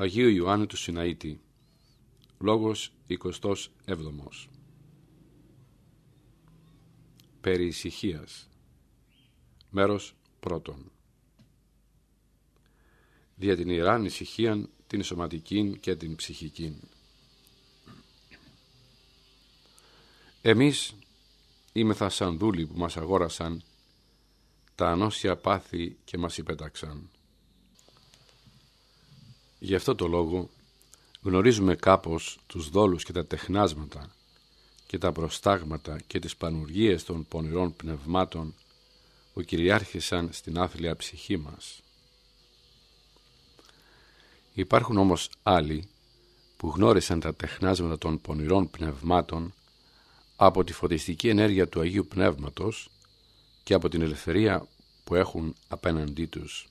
Αγίου Ιωάννου του Συναήτη Λόγος 27 Περί ησυχίας Μέρος πρώτον Δια την ιεράν ησυχίαν την σωματική και την ψυχική. Εμείς είμεθα σαν δούλοι που μας αγόρασαν τα ανώσια πάθη και μας υπέταξαν. Γι' αυτό το λόγο γνωρίζουμε κάπως τους δόλους και τα τεχνάσματα και τα προστάγματα και τις πανουργίες των πονηρών πνευμάτων που κυριάρχησαν στην άθλια ψυχή μας. Υπάρχουν όμως άλλοι που γνώρισαν τα τεχνάσματα των πονηρών πνευμάτων από τη φωτιστική ενέργεια του Αγίου Πνεύματος και από την ελευθερία που έχουν απέναντί τους.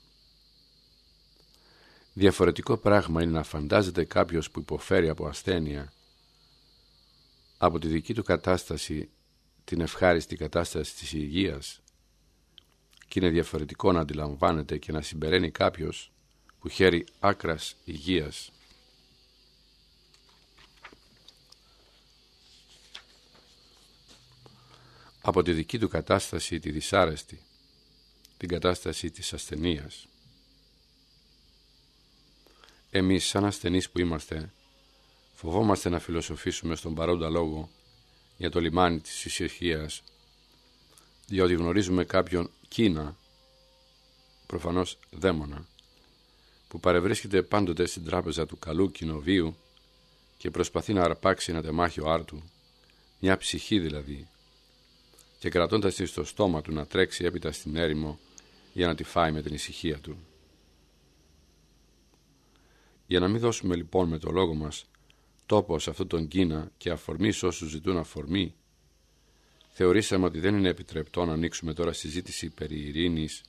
Διαφορετικό πράγμα είναι να φαντάζεται κάποιος που υποφέρει από ασθένεια από τη δική του κατάσταση την ευχάριστη κατάσταση της υγείας και είναι διαφορετικό να αντιλαμβάνεται και να συμπεραίνει κάποιος που χαίρει άκρας υγείας. Από τη δική του κατάσταση τη δυσάρεστη, την κατάσταση της ασθενείας. Εμείς σαν ασθενείς που είμαστε φοβόμαστε να φιλοσοφήσουμε στον παρόντα λόγο για το λιμάνι της ησυχίας διότι γνωρίζουμε κάποιον Κίνα, προφανώς δαίμονα, που παρευρίσκεται πάντοτε στην τράπεζα του καλού κοινοβίου και προσπαθεί να αρπάξει ένα τεμάχιο άρτου, μια ψυχή δηλαδή, και κρατώντας της στο στόμα του να τρέξει έπειτα στην έρημο για να τη φάει με την ησυχία του. Για να μην δώσουμε λοιπόν με το λόγο μας τόπο σε αυτόν τον Κίνα και αφορμή σε όσους ζητούν αφορμή, θεωρήσαμε ότι δεν είναι επιτρεπτό να ανοίξουμε τώρα συζήτηση περί ειρήνης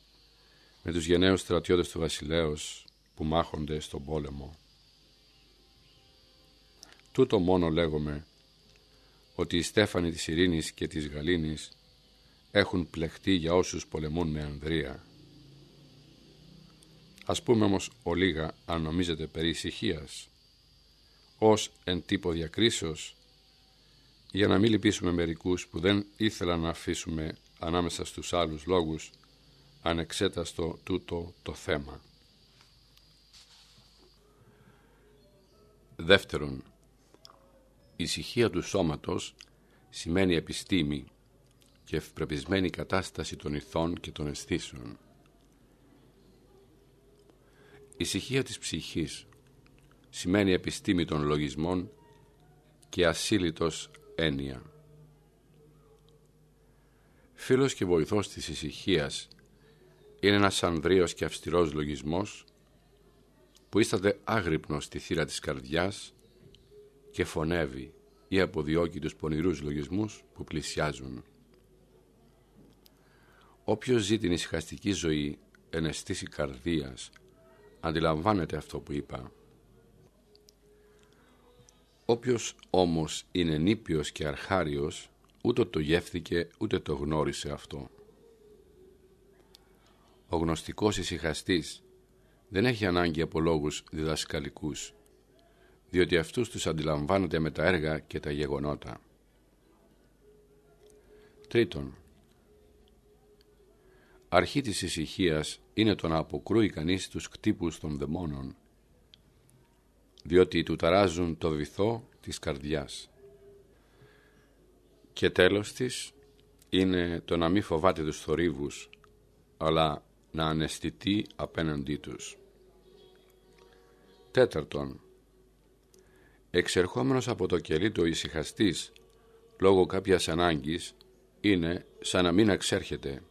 με τους γενναίους στρατιώτες του βασιλέως που μάχονται στον πόλεμο. Τούτο μόνο λέγομαι ότι οι στέφανοι της ειρήνης και της γαλήνης έχουν πλεχτεί για όσους πολεμούν με ανδρεία. Ας πούμε όμως ολίγα αν νομίζετε περί ησυχίας, ως εν τύπο διακρίσεως, για να μην λυπήσουμε μερικούς που δεν ήθελαν να αφήσουμε ανάμεσα στους άλλους λόγους ανεξέταστο τούτο το θέμα. Δεύτερον, η ησυχία του σώματος σημαίνει επιστήμη και ευπρεπισμένη κατάσταση των ηθών και των αισθήσεων. Η ησυχία της ψυχής σημαίνει επιστήμη των λογισμών και ασύλλητος έννοια. Φίλος και βοηθός της ησυχίας είναι ένας ανδρείος και αυστηρός λογισμός πουίσταται άγρυπνος στη θύρα της καρδιάς και φωνεύει ή αποδιώκει τους πονηρούς λογισμούς που πλησιάζουν. Όποιος ζει την ησυχαστική ζωή εν καρδίας αντιλαμβάνεται αυτό που είπα. Όποιος όμως είναι νήπιος και αρχάριος ούτε το γεύθηκε ούτε το γνώρισε αυτό. Ο γνωστικός ησυχαστής δεν έχει ανάγκη από λόγους διδασκαλικούς, διότι αυτούς τους αντιλαμβάνονται με τα έργα και τα γεγονότα. Τρίτον, αρχή της ησυχίας είναι το να αποκρούει κανείς τους κτύπους των δαιμόνων, διότι του ταράζουν το βυθό της καρδιάς. Και τέλος της είναι το να μην φοβάται τους θορύβους, αλλά να αναισθητεί απέναντί τους. Τέταρτον, εξερχόμενος από το κελί του ησυχαστής λόγω κάποιας ανάγκης είναι σαν να μην εξέρχεται.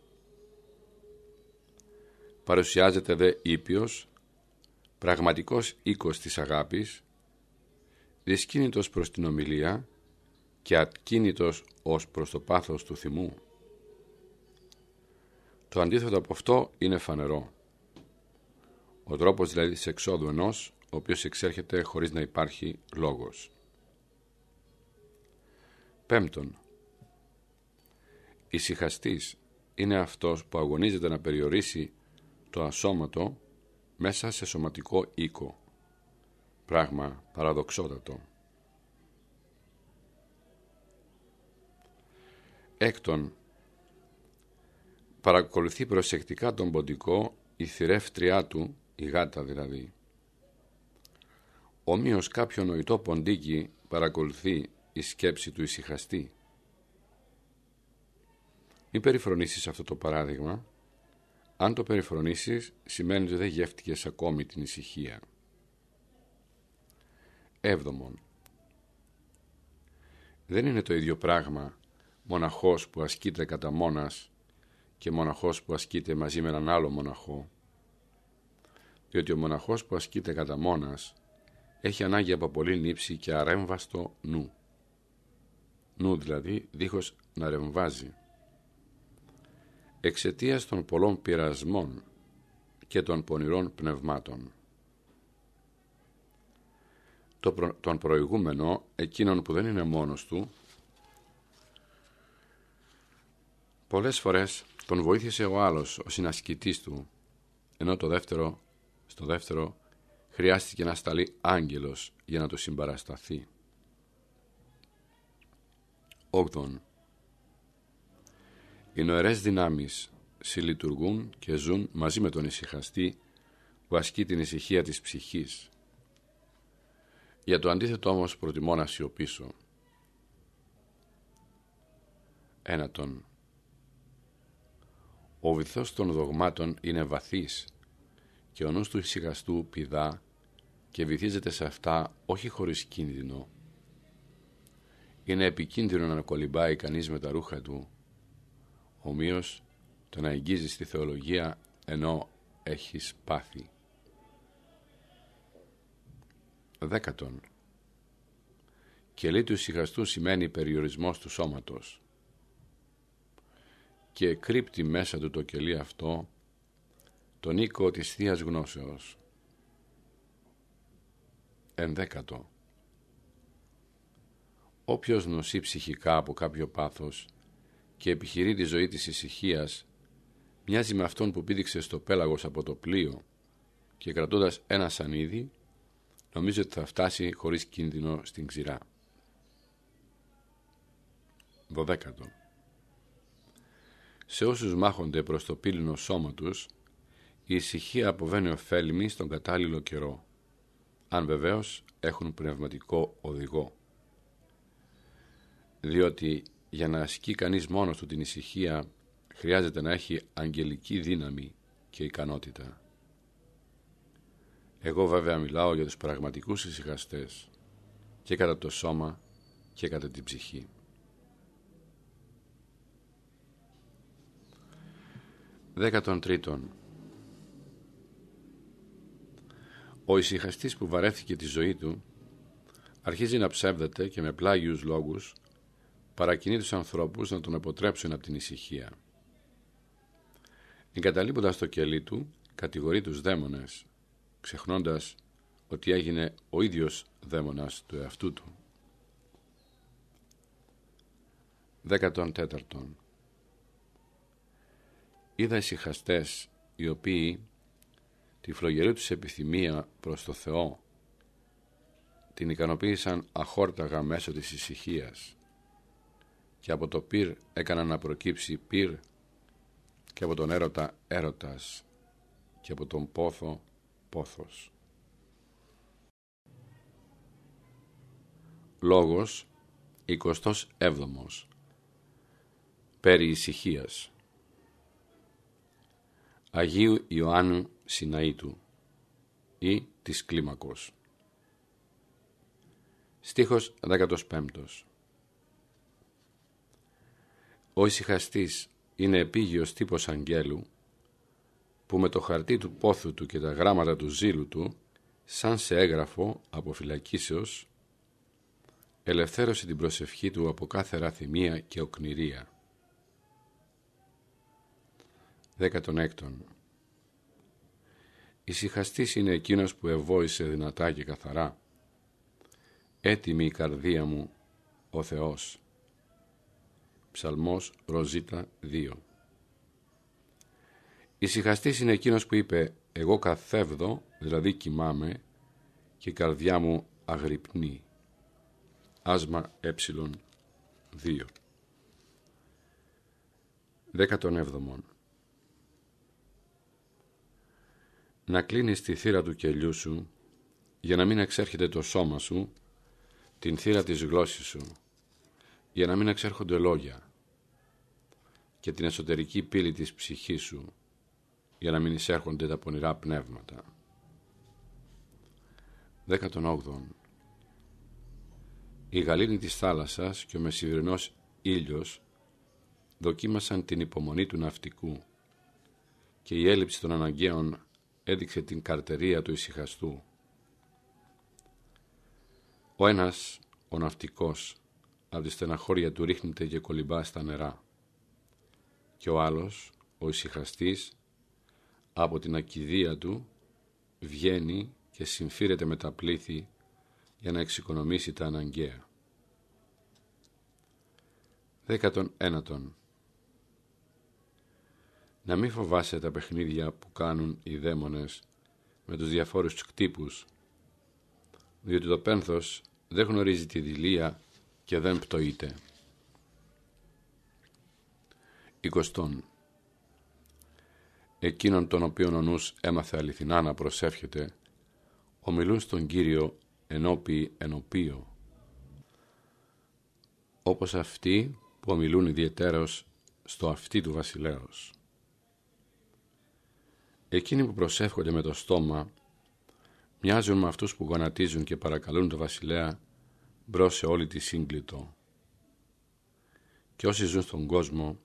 Παρουσιάζεται δε ήπιος, πραγματικός οίκος της αγάπης, δυσκίνητος προς την ομιλία και ακίνητος ως προς το πάθος του θυμού. Το αντίθετο από αυτό είναι φανερό. Ο τρόπος δηλαδή της εξόδου ενός, ο οποίος εξέρχεται χωρίς να υπάρχει λόγος. Πέμπτον, ησυχαστής είναι αυτός που αγωνίζεται να περιορίσει το ασώματο μέσα σε σωματικό οίκο. πράγμα παραδοξότατο. Έκτον, παρακολουθεί προσεκτικά τον ποντικό η θηρεύτριά του, η γάτα δηλαδή. Ομοίως κάποιο νοητό ποντίκι παρακολουθεί η σκέψη του ησυχαστή. Μην περιφρονήσεις αυτό το παράδειγμα. Αν το περιφρονήσεις σημαίνει ότι δεν γεύτηκες ακόμη την ησυχία. Έβδομον. Δεν είναι το ίδιο πράγμα μοναχός που ασκείται κατά μόνας και μοναχός που ασκείται μαζί με έναν άλλο μοναχό. Διότι ο μοναχός που ασκείται κατά μόνας έχει ανάγκη από πολύ νύψη και αρέμβαστο νου. Νου δηλαδή δίχως να ρεμβάζει. Εξαιτίας των πολλών πειρασμών και των πονηρών πνευμάτων. Το τον προηγούμενο, εκείνον που δεν είναι μόνος του, πολλές φορές τον βοήθησε ο άλλος, ο συνασκητής του, ενώ το δεύτερο, στο δεύτερο χρειάστηκε να σταλεί άγγελος για να το συμπαρασταθεί. Όγδον. Οι νοερές δυνάμεις συλλειτουργούν και ζουν μαζί με τον ησυχαστή που ασκεί την ησυχία της ψυχής. Για το αντίθετο όμως προτιμώ να σιωπήσω. Ένατον. Ο βυθός των δογμάτων είναι βαθύς και ο νους του ησυχαστού πηδά και βυθίζεται σε αυτά όχι χωρίς κίνδυνο. Είναι επικίνδυνο να κολυμπάει κανείς με τα ρούχα του, ομοίως το να εγγύζει στη θεολογία ενώ έχεις πάθει. Δέκατον. Κελί του ησυχαστού σημαίνει περιορισμός του σώματος και κρύπτει μέσα του το κελί αυτό τον οίκο της Θείας Γνώσεως. Ενδέκατο. Όποιος νοσεί ψυχικά από κάποιο πάθος και επιχειρεί τη ζωή της ησυχίας, μοιάζει με αυτόν που πήδηξε στο πέλαγος από το πλοίο και κρατώντας ένα σανίδι νομίζω ότι θα φτάσει χωρίς κίνδυνο στην ξηρά. Δωδέκατο. Σε όσους μάχονται προς το πύλινο σώμα τους, η ησυχία αποβαίνει ωφέλιμη στον κατάλληλο καιρό, αν βεβαίως έχουν πνευματικό οδηγό. Διότι για να ασκεί κανείς μόνος του την ησυχία χρειάζεται να έχει αγγελική δύναμη και ικανότητα. Εγώ βέβαια μιλάω για τους πραγματικούς ησυχαστές και κατά το σώμα και κατά την ψυχή. Δέκατον τρίτον Ο ησυχαστής που βαρέθηκε τη ζωή του αρχίζει να ψεύδεται και με πλάγιους λόγους παρακινεί τους ανθρώπους να τον αποτρέψουν από την ησυχία. Εγκαταλείποντας το κελί του, κατηγορεί τους δαίμονες, ξεχνώντας ότι έγινε ο ίδιος δαίμονας του εαυτού του. Δέκατον τέταρτον Είδα ησυχαστές οι οποίοι τη φλογερή τους επιθυμία προς το Θεό την ικανοποίησαν αχόρταγα μέσω της ησυχίας και από το πυρ έκαναν να προκύψει πυρ και από τον έρωτα έρωτας και από τον πόθο πόθος. Λόγος 27 Περί ησυχίας Αγίου Ιωάννου Συναήτου ή της Κλίμακος. Στίχος 15 Ο ησυχαστής είναι επίγειος τύπος αγγέλου που με το χαρτί του πόθου του και τα γράμματα του ζήλου του σαν σε έγγραφο από φυλακίσεως ελευθέρωσε την προσευχή του από κάθε ραθυμία και οκνηρία. 16. Ησυχαστής είναι εκείνος που ευόησε δυνατά και καθαρά. Έτοιμη η καρδία μου, ο Θεός. Ψαλμός Ροζίτα 2 Ησυχαστής είναι εκείνος που είπε «Εγώ καθεύδω, δηλαδή κοιμάμαι, και η καρδιά μου αγρυπνεί. Άσμα ε 2 Δέκατον έβδομον. Να κλείνεις τη θύρα του κελιού σου για να μην εξέρχεται το σώμα σου την θύρα της γλώσσης σου για να μην εξέρχονται λόγια και την εσωτερική πύλη της ψυχής σου για να μην εισέρχονται τα πονηρά πνεύματα. 18. Η γαλήνη της θάλασσας και ο μεσημβρινός ήλιος δοκίμασαν την υπομονή του ναυτικού και η έλλειψη των αναγκαίων έδειξε την καρτερία του ησυχαστού. Ο ένας, ο ναυτικός, από τη στεναχώρια του ρίχνεται και κολυμπά στα νερά και ο άλλος, ο ησυχαστής, από την ακιδεία του βγαίνει και συμφύρεται με τα πλήθη για να εξοικονομήσει τα αναγκαία. Δέκατον ένατον Να μην φοβάσαι τα παιχνίδια που κάνουν οι δαίμονες με τους διαφόρους κτύπους, διότι το πένθος δεν γνωρίζει τη δηλία και δεν πτωείται. Εικοστόν Εκείνον τον οποίον ο νους έμαθε αληθινά να προσεύχεται, ομιλούν στον Κύριο ενώπι ενωπίο, όπως αυτοί που ομιλούν ιδιαιτέρως στο αυτί του βασιλέως. Εκείνοι που προσεύχονται με το στόμα μοιάζουν με αυτούς που γονατίζουν και παρακαλούν το βασιλέα μπρος σε όλη τη σύγκλιτο. Και όσοι ζουν στον κόσμο,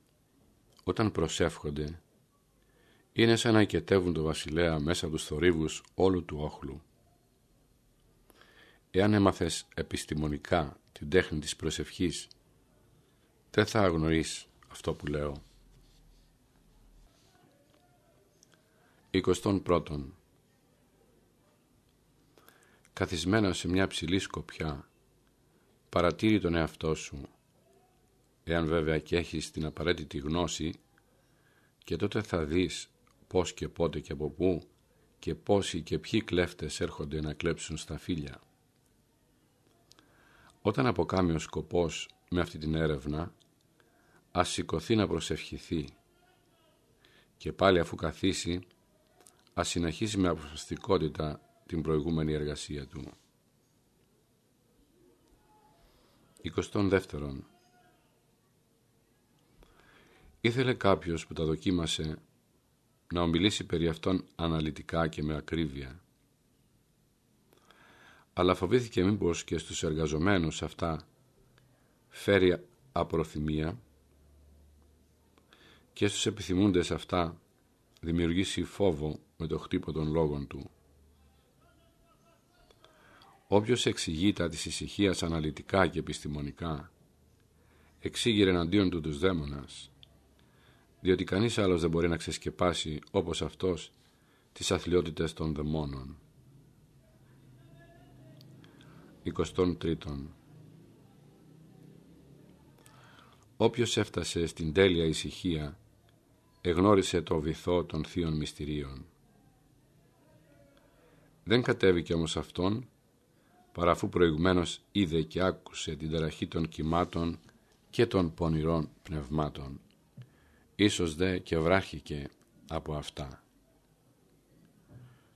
όταν προσεύχονται, είναι σαν να οικετεύουν το βασιλέα μέσα από τους θορύβους όλου του όχλου. Εάν έμαθες επιστημονικά την τέχνη της προσευχής, δεν θα αγνοείς αυτό που λέω. 21. Καθισμένα σε μια ψηλή σκοπιά, παρατήρη τον εαυτό σου, εάν βέβαια και έχεις την απαραίτητη γνώση, και τότε θα δεις πώς και πότε και από πού και πόσοι και ποιοι κλέφτες έρχονται να κλέψουν στα φίλια. Όταν αποκάμει ο σκοπός με αυτή την έρευνα, ας σηκωθεί να προσευχηθεί και πάλι αφού καθίσει, ας συνεχίσει με αποφασιστικότητα την προηγούμενη εργασία του. 22. Ήθελε κάποιος που τα δοκίμασε να ομιλήσει περί αυτών αναλυτικά και με ακρίβεια. Αλλά φοβήθηκε μήπως και στους εργαζομένους αυτά φέρει απροθυμία και στους επιθυμούντες αυτά δημιουργήσει φόβο με το χτύπο των λόγων του. Όποιος εξηγεί τα της ησυχίας αναλυτικά και επιστημονικά, εξήγηρε εναντίον του τους δαίμονας, διότι κανείς άλλος δεν μπορεί να ξεσκεπάσει όπως αυτός τις αθλειότητες των δαιμόνων. 23. Όποιος έφτασε στην τέλεια ησυχία εγνώρισε το βυθό των θείων μυστηρίων. Δεν κατέβηκε όμως αυτόν παρά αφού προηγουμένως είδε και άκουσε την ταραχή των κυμάτων και των πονηρών πνευμάτων ίσως δε και βράχηκε από αυτά.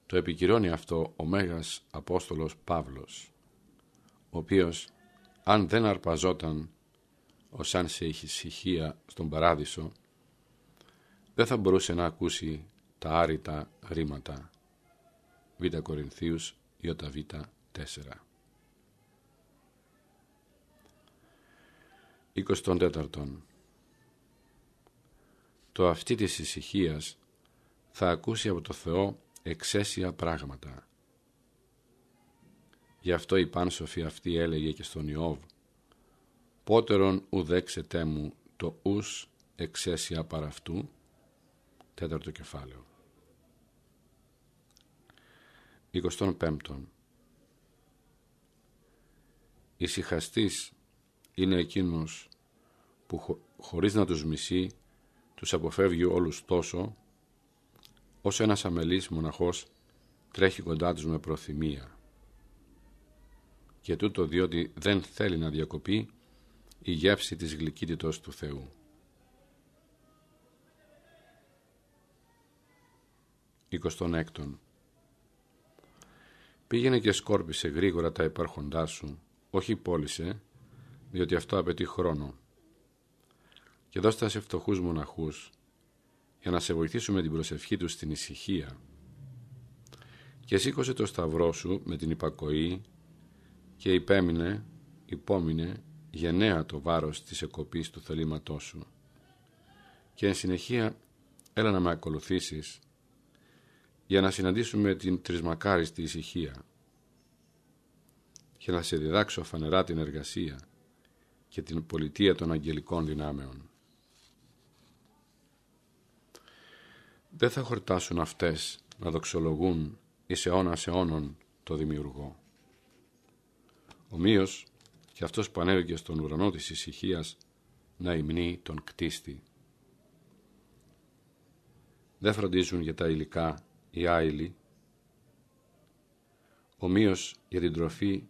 Το επικυρώνει αυτό ο Μέγας Απόστολος Παύλος, ο οποίος αν δεν αρπαζόταν ως αν σε ησυχία στον παράδεισο, δεν θα μπορούσε να ακούσει τα άρρητα ρήματα. Β. Κορινθίους, Ι. Β. 4. 24 το αυτή της ησυχίας θα ακούσει από το Θεό εξαίσια πράγματα. Γι' αυτό η πάνσοφη αυτή έλεγε και στον Ιώβ «Πότερον ουδέξετέ μου το ους εξαίσια παραυτού» τέταρτο κεφάλαιο. 25. Ησυχαστής είναι εκείνος που χωρίς να τους μισεί τους αποφεύγει όλους τόσο, όσο ένας αμελής μοναχός τρέχει κοντά τους με προθυμία. και τούτο διότι δεν θέλει να διακοπεί η γεύση της γλυκύτητος του Θεού. 26. Πήγαινε και σκόρπισε γρήγορα τα υπάρχοντά σου, όχι πώλησε, διότι αυτό απαιτεί χρόνο. Και δώστα σε φτωχούς μοναχούς, για να σε βοηθήσουμε την προσευχή τους στην ησυχία. Και σήκωσε το σταυρό σου με την υπακοή και υπέμεινε, υπόμεινε γενναία το βάρος της εκοπής του θελήματός σου. Και εν συνεχεία έλα να με ακολουθήσεις για να συναντήσουμε την τρισμακάριστη ησυχία και να σε διδάξω φανερά την εργασία και την πολιτεία των αγγελικών δυνάμεων. Δεν θα χορτάσουν αυτές να δοξολογούν εις αιώνας αιώνων το Δημιουργό. Ομοίως και αυτός που ανέβηκε στον ουρανό της ησυχίας να υμνεί τον κτίστη. Δεν φροντίζουν για τα υλικά οι άειλοι, ομοίως για την τροφή οι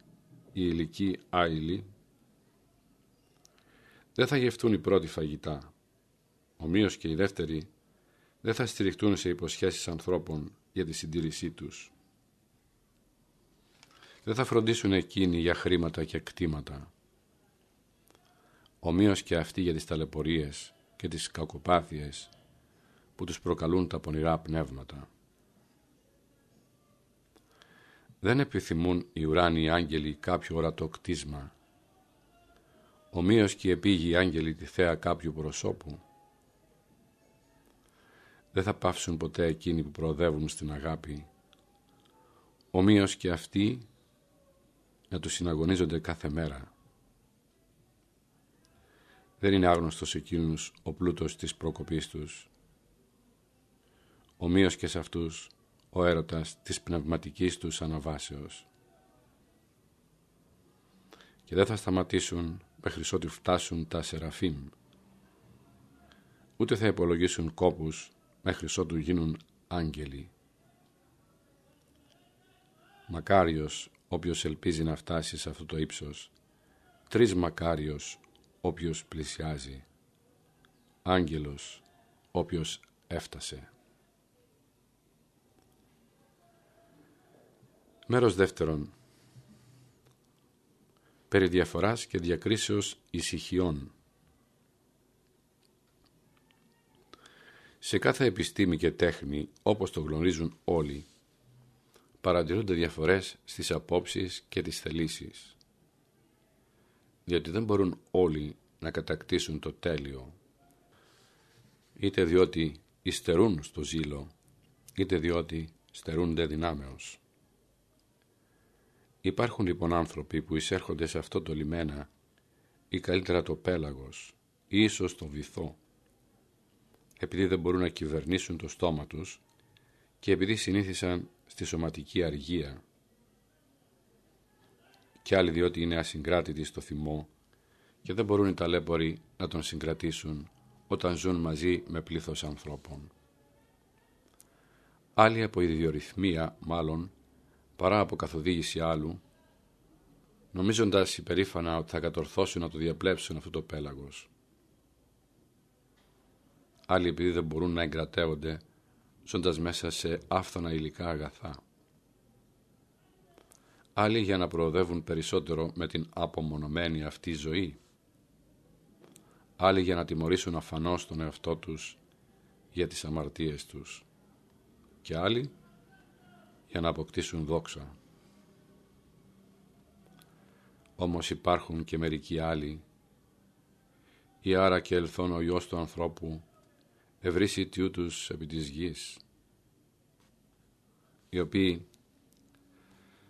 υλικοί άειλοι, δεν θα γευτούν οι πρώτοι φαγητά, ομοίως και οι δεύτεροι δεν θα στηριχτούν σε υποσχέσεις ανθρώπων για τη συντήρησή τους. Δεν θα φροντίσουν εκείνοι για χρήματα και κτήματα. Ομοίως και αυτοί για τις ταλαιπωρίες και τις κακοπάθειες που τους προκαλούν τα πονηρά πνεύματα. Δεν επιθυμούν οι ουράνιοι άγγελοι κάποιο ορατό κτίσμα. Ομοίως και οι επίγειοι άγγελοι τη θέα κάποιου προσώπου. Δεν θα πάυσουν ποτέ εκείνοι που προοδεύουν στην αγάπη. Ομοίως και αυτοί να τους συναγωνίζονται κάθε μέρα. Δεν είναι άγνωστος εκείνους ο πλούτος της προκοπής τους. Ομοίως και σε αυτούς ο έρωτας της πνευματικής τους αναβάσεως. Και δεν θα σταματήσουν μέχρι ότου φτάσουν τα σεραφείμ. Ούτε θα υπολογίσουν κόπους μέχρι ότου γίνουν άγγελοι. Μακάριος όποιος ελπίζει να φτάσει σε αυτό το ύψος, τρεις μακάριος όποιος πλησιάζει, άγγελος όποιος έφτασε. Μέρος δεύτερον. Περί διαφοράς και διακρίσεως ησυχιών. Σε κάθε επιστήμη και τέχνη, όπως το γνωρίζουν όλοι, παρατηρούνται διαφορές στις απόψεις και τις θελήσεις. Διότι δεν μπορούν όλοι να κατακτήσουν το τέλειο, είτε διότι υστερούν στο ζήλο, είτε διότι στερούνται δυνάμεως. Υπάρχουν λοιπόν άνθρωποι που εισέρχονται σε αυτό το λιμένα ή καλύτερα το πέλαγος ή ίσως το βυθό επειδή δεν μπορούν να κυβερνήσουν το στόμα τους και επειδή συνήθισαν στη σωματική αργία και άλλοι διότι είναι ασυγκράτητοι στο θυμό και δεν μπορούν οι ταλέποροι να τον συγκρατήσουν όταν ζουν μαζί με πλήθος ανθρώπων. Άλλοι από ιδιορυθμία μάλλον παρά από καθοδήγηση άλλου, νομίζοντας υπερήφανα ότι θα κατορθώσουν να το διαπλέψουν αυτό το πέλαγος. Άλλοι επειδή δεν μπορούν να εγκρατεύονται, ζώντας μέσα σε άφθονα υλικά αγαθά. Άλλοι για να προοδεύουν περισσότερο με την απομονωμένη αυτή ζωή. Άλλοι για να τιμωρήσουν αφανώς τον εαυτό τους για τις αμαρτίες τους. Και άλλοι για να αποκτήσουν δόξα. Όμως υπάρχουν και μερικοί άλλοι, ή άρα και ελθόν ο Υιός του ανθρώπου, ευρύσει τους επί της γης, οι οποίοι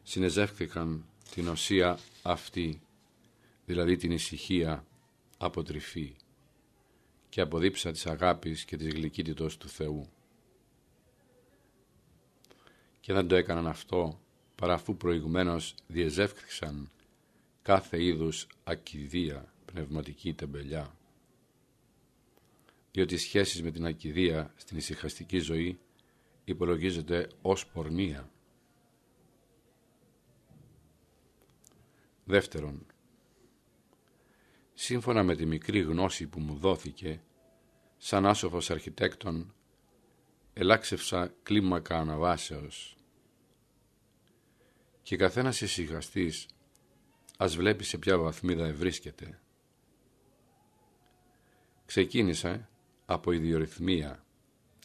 συνεζεύχθηκαν την οσία αυτή, δηλαδή την ησυχία αποτρυφή και αποδίψα της αγάπης και της γλυκύτητος του Θεού και δεν το έκαναν αυτό παρά αφού προηγουμένως διεζεύξαν κάθε είδους ακιδεία, πνευματική τεμπελιά. Διότι οι σχέσεις με την ακιδεία στην ησυχαστική ζωή υπολογίζεται ως πορνεία. Δεύτερον, σύμφωνα με τη μικρή γνώση που μου δόθηκε, σαν άσοφος αρχιτέκτον, ελάξευσα κλίμακα αναβάσεως. Και καθένας εισηγαστής ας βλέπει σε ποια βαθμίδα ευρίσκεται. Ξεκίνησα από ιδιορυθμία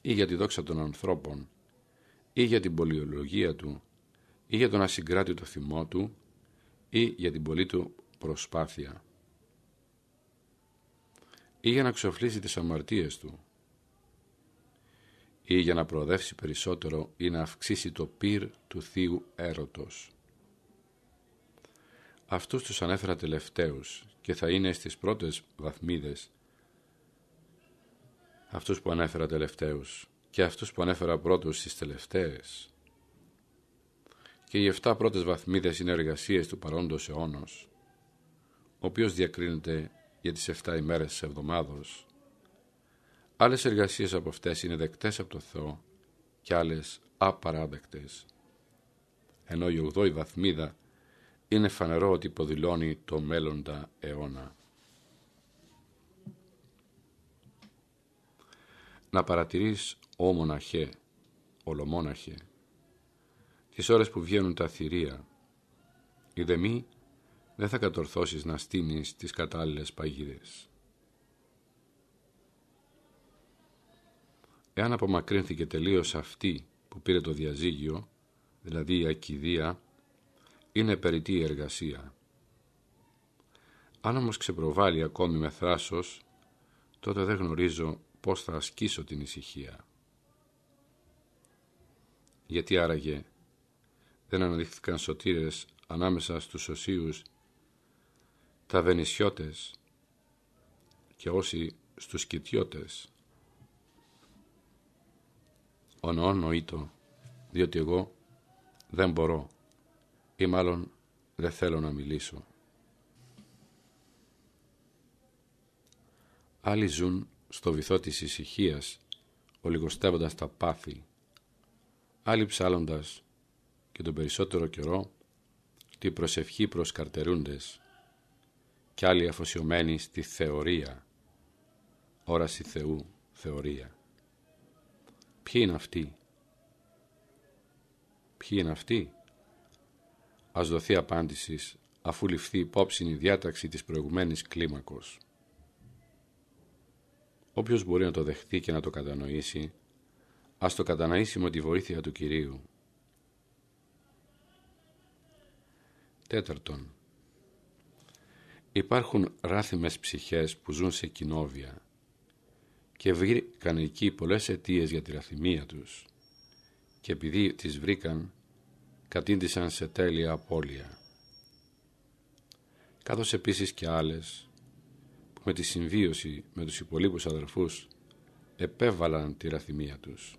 ή για τη δόξα των ανθρώπων ή για την πολιολογία του ή για τον ασυγκράτητο θυμό του ή για την πολλή του προσπάθεια ή για να ξοφλήσει τις αμαρτίες του ή για να προοδεύσει περισσότερο ή να αυξήσει το πυρ του θείου έρωτος. Αυτούς τους ανέφερα τελευταίους και θα είναι στις πρώτες βαθμίδες αυτούς που ανέφερα τελευταίους και αυτούς που ανέφερα πρώτους στις τελευταίες. Και οι 7 πρώτες βαθμίδες είναι εργασίες του παρόντος αιώνος, ο οποίος διακρίνεται για τις 7 ημέρες της εβδομάδος. Άλλες εργασίες από αυτές είναι δεκτές από το Θεό και άλλες απαράδεκτες. Ενώ η 8η βαθμίδα είναι φανερό ότι υποδηλώνει το μέλλοντα αιώνα. Να παρατηρείς, ο μοναχέ, ολομόναχε, τις ώρες που βγαίνουν τα θηρία. Η δεμή δεν θα κατορθώσεις να στείνεις τις κατάλληλες παγίδες. Εάν απομακρύνθηκε τελείως αυτή που πήρε το διαζύγιο, δηλαδή η ακιδεία, είναι περιττή η εργασία. Αν όμως ξεπροβάλλει ακόμη με θράσος, τότε δεν γνωρίζω πώς θα ασκήσω την ησυχία. Γιατί άραγε δεν αναδείχθηκαν σωτήρες ανάμεσα στους οσίους τα βενισιώτες και όσοι στους κοιτιώτες. Ονοώ νοήτο, διότι εγώ δεν μπορώ ή μάλλον δεν θέλω να μιλήσω. Άλλοι ζουν στο βυθό της ησυχίας, ολιγοστεύοντας τα πάθη, άλλοι ψάλλοντας και τον περισσότερο καιρό τη προσευχή προς καρτερούντες και άλλοι αφοσιωμένοι στη θεωρία, όραση Θεού, θεωρία. Ποιοι είναι αυτοί; Ποιοι είναι αυτοί; Ας δοθεί απάντησης αφού ληφθεί υπόψη η διάταξη της προηγουμένης κλίμακος. Όποιος μπορεί να το δεχτεί και να το κατανοήσει, ας το κατανοήσει με τη βοήθεια του Κυρίου. Τέταρτον, υπάρχουν ράθιμες ψυχές που ζουν σε κοινόβια και βρήκαν εκεί πολλές αιτίες για τη ραθυμία τους και επειδή τις βρήκαν κατήντησαν σε τέλεια απώλεια. Καθώς επίσης και άλλες που με τη συμβίωση με τους υπολείπους αδερφούς επέβαλαν τη ραθυμία τους.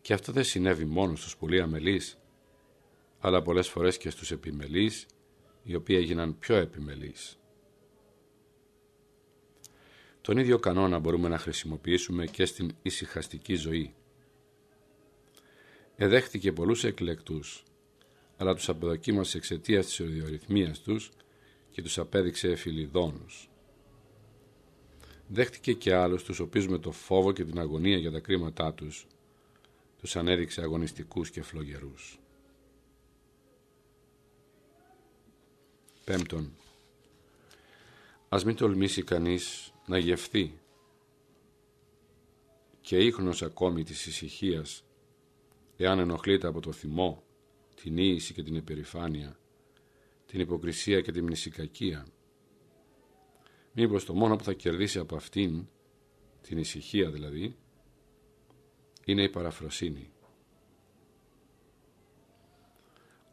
Και αυτό δεν συνέβη μόνο στους πολύ αμελείς, αλλά πολλές φορές και στους επιμελείς, οι οποίοι έγιναν πιο επιμελείς. Τον ίδιο κανόνα μπορούμε να χρησιμοποιήσουμε και στην ησυχαστική ζωή. Εδέχτηκε πολλούς εκλεκτούς, αλλά τους αποδοκίμασε εξαιτίας της ιδιορυθμίας τους και τους απέδειξε εφηλιδόνους. Δέχτηκε και άλλους τους οποίους με το φόβο και την αγωνία για τα κρίματά τους τους ανέδειξε αγωνιστικούς και φλογερούς. Πέμπτον, ας μην τολμήσει κανείς να γευθεί και ίχνος ακόμη της ησυχίας εάν ενοχλείται από το θυμό, την ίηση και την υπερηφάνεια, την υποκρισία και την μνησικακία. Μήπως το μόνο που θα κερδίσει από αυτήν, την ησυχία δηλαδή, είναι η παραφροσύνη.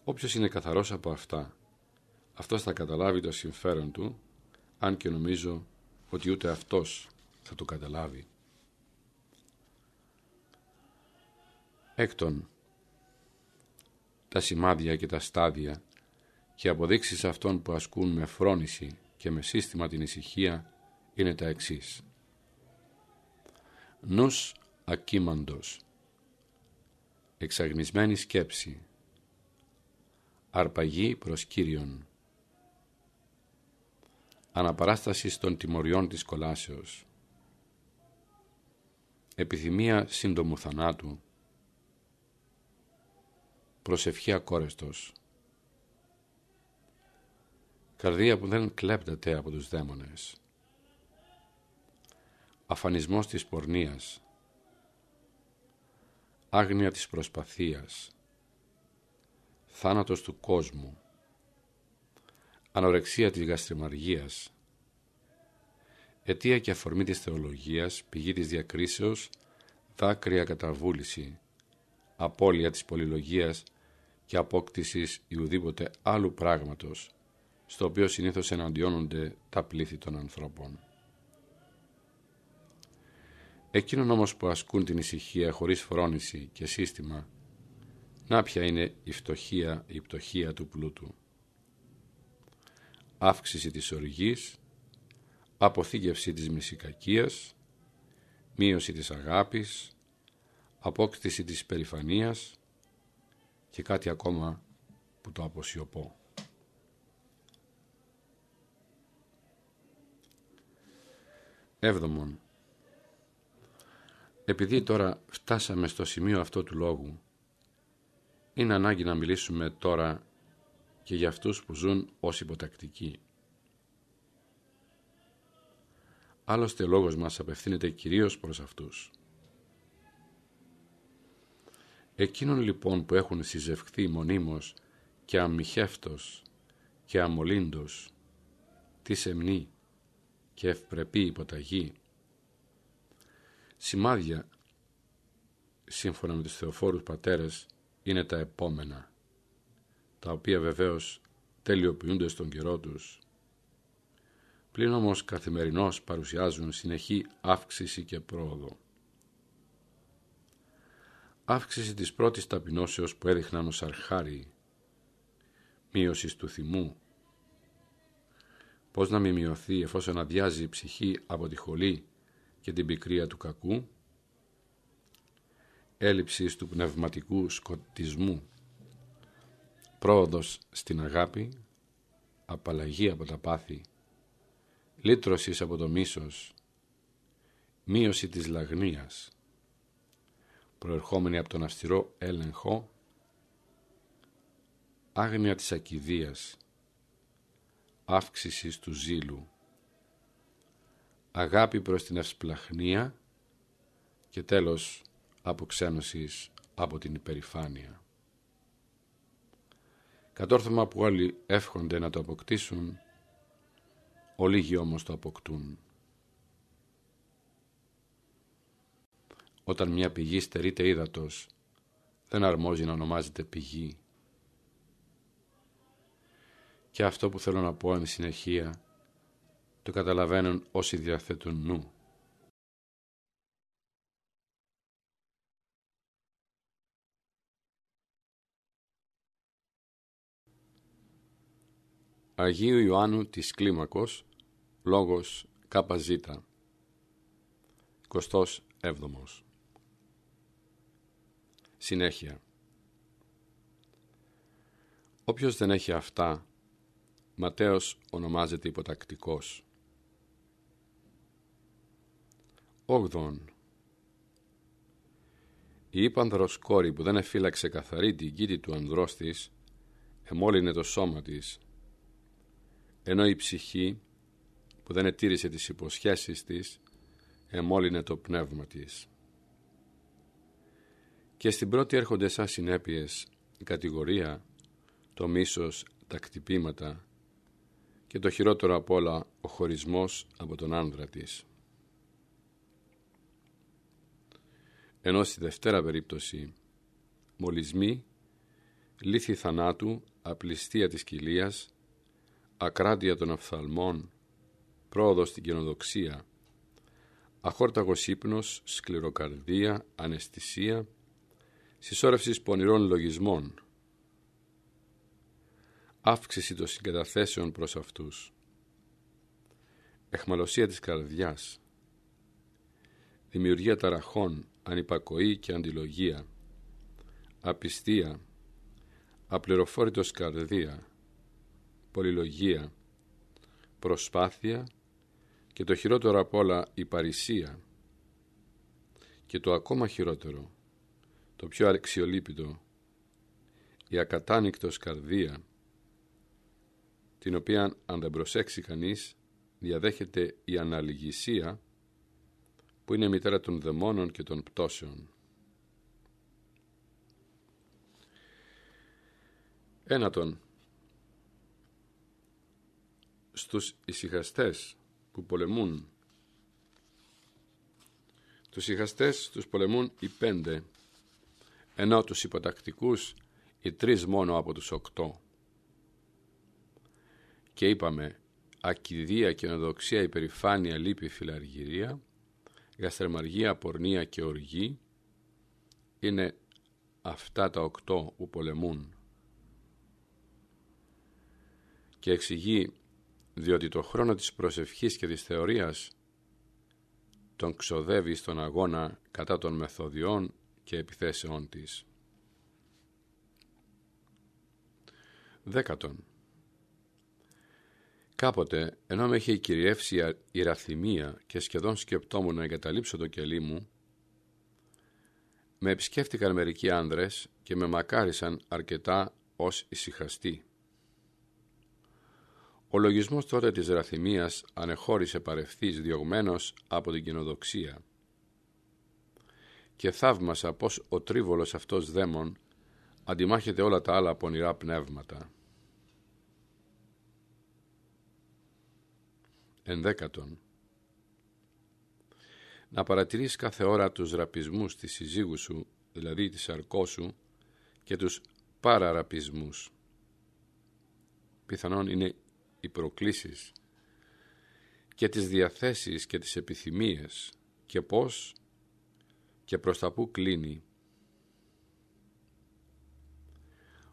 Όποιος είναι καθαρός από αυτά, αυτός θα καταλάβει το συμφέρον του, αν και νομίζω ότι ούτε αυτός θα το καταλάβει. Έκτον, τα σημάδια και τα στάδια και αποδείξεις αυτών που ασκούν με φρόνηση και με σύστημα την ησυχία είναι τα εξής. Νους ακίμαντος, εξαγνισμένη σκέψη, αρπαγή προς Κύριον. Αναπαράσταση των τιμωριών της κολάσεως. Επιθυμία σύντομου θανάτου. Προσευχή ακόρεστος. Καρδία που δεν κλέπτεται από τους δαίμονες. Αφανισμός της πορνείας. Άγνοια της προσπαθίας θάνατος του κόσμου, ανορεξία της γαστριμαργίας, αιτία και αφορμή της θεολογίας, πηγή της διακρίσεως, δάκρυα καταβούληση, απώλεια της πολυλογίας και απόκτησης ουδήποτε άλλου πράγματος, στο οποίο συνήθως εναντιώνονται τα πλήθη των ανθρώπων. Εκείνον όμως που ασκούν την ησυχία χωρίς φρόνηση και σύστημα, να ποια είναι η φτωχία, η πτωχία του πλούτου. Αύξηση της οργής, αποθήκευση της μυσικακίας, μείωση της αγάπης, απόκτηση της περηφανίας και κάτι ακόμα που το αποσιωπώ. Έβδομον. Επειδή τώρα φτάσαμε στο σημείο αυτό του λόγου, είναι ανάγκη να μιλήσουμε τώρα και για αυτούς που ζουν ως υποτακτικοί. Άλλωστε ο λόγος μας απευθύνεται κυρίως προς αυτούς. Εκείνων λοιπόν που έχουν συζευχθεί μονίμως και αμυχεύτος και αμολύντος, τη σεμνή και ευπρεπή υποταγή, σημάδια σύμφωνα με τους θεοφόρους πατέρες είναι τα επόμενα, τα οποία βεβαίως τελειοποιούνται στον καιρό τους. Πλην όμως καθημερινώς παρουσιάζουν συνεχή αύξηση και πρόοδο. Αύξηση της πρώτης ταπεινώσεως που έδειχναν ως αρχάρι, μείωσης του θυμού, πώς να μην μειωθεί εφόσον αδειάζει η ψυχή από τη χολή και την πικρία του κακού, έλλειψης του πνευματικού σκοτισμού, πρόοδος στην αγάπη, απαλλαγή από τα πάθη, λύτρωσης από το μίσος, μείωση της λαγνίας, προερχόμενη από τον αυστηρό έλεγχο, άγνοια της ακιδείας, αύξησης του ζήλου, αγάπη προς την ευσπλαχνία και τέλος αποξένωσης από την υπερηφάνεια. Κατόρθωμα που όλοι εύχονται να το αποκτήσουν, ολίγοι όμως το αποκτούν. Όταν μια πηγή στερείται ύδατος, δεν αρμόζει να ονομάζεται πηγή. Και αυτό που θέλω να πω εν συνεχεία, το καταλαβαίνουν όσοι διαθέτουν νου. Αγίου Ιωάννου της Κλίμακος, λόγος ΚΖ, 27 Συνέχεια. Όποιος δεν έχει αυτά, Ματέος ονομάζεται υποτακτικός. Όγδον Η ύπανδρος κόρη που δεν εφύλαξε καθαρή την κήτη του ανδρός της, εμόλυνε το σώμα της ενώ η ψυχή που δεν ετήρησε τις υποσχέσεις της εμόλυνε το πνεύμα της. Και στην πρώτη έρχονται σαν συνέπειες η κατηγορία, το μίσος, τα κτυπήματα και το χειρότερο απ' όλα ο χωρισμός από τον άνδρα της. Ενώ στη δευτέρα περίπτωση μολυσμοί, λύθη θανάτου, απληστία της κοιλίας, ακράτεια των οφθαλμών, πρόοδος στην κοινοδοξία, αχόρταγος ύπνος, σκληροκαρδία, αναισθησία, συσσόρευσης πονηρών λογισμών, αύξηση των συγκαταθέσεων προς αυτούς, εχμαλωσία της καρδιάς, δημιουργία ταραχών, ανυπακοή και αντιλογία, απιστία, απληροφόρητος καρδία, πολυλογία, προσπάθεια. Και το χειρότερο απ' όλα η παρησία. Και το ακόμα χειρότερο, το πιο αξιολύπητο, η ακατάνυκτος καρδία, την οποία αν δεν προσέξει κανείς διαδέχεται η αναλυγησία που είναι μητέρα των δαιμόνων και των πτώσεων. Ένατον, στους ησυχαστές που πολεμούν τους ησυχαστές τους πολεμούν οι πέντε ενώ τους υποτακτικούς οι τρεις μόνο από τους οκτώ και είπαμε ακιδεία, καινοδοξία, υπερηφάνεια, λύπη, φιλαργυρία γαστρεμαργία, πορνεία και οργή είναι αυτά τα οκτώ που πολεμούν και εξηγεί διότι το χρόνο της προσευχής και της θεωρίας τον ξοδεύει στον αγώνα κατά των μεθοδιών και επιθέσεών της. Δέκατον. Κάποτε, ενώ με είχε κυριεύσει η ραθυμία και σχεδόν σκεπτόμουν να εγκαταλείψω το κελί μου, με επισκέφτηκαν μερικοί άνδρες και με μακάρισαν αρκετά ως ησυχαστή. Ο λογισμός τότε της ραθυμίας ανεχώρησε παρευθύς διωγμένος από την κοινοδοξία και θαύμασα πως ο τρίβολος αυτός δαίμον αντιμάχεται όλα τα άλλα πονηρά πνεύματα. Ενδέκατον. Να παρατηρείς κάθε ώρα τους ραπισμούς της συζύγου σου, δηλαδή της αρκός σου, και τους παραραπισμούς. Πιθανόν είναι οι προκλήσεις και τις διαθέσεις και τις επιθυμίες και πώς και προς τα που κλείνει.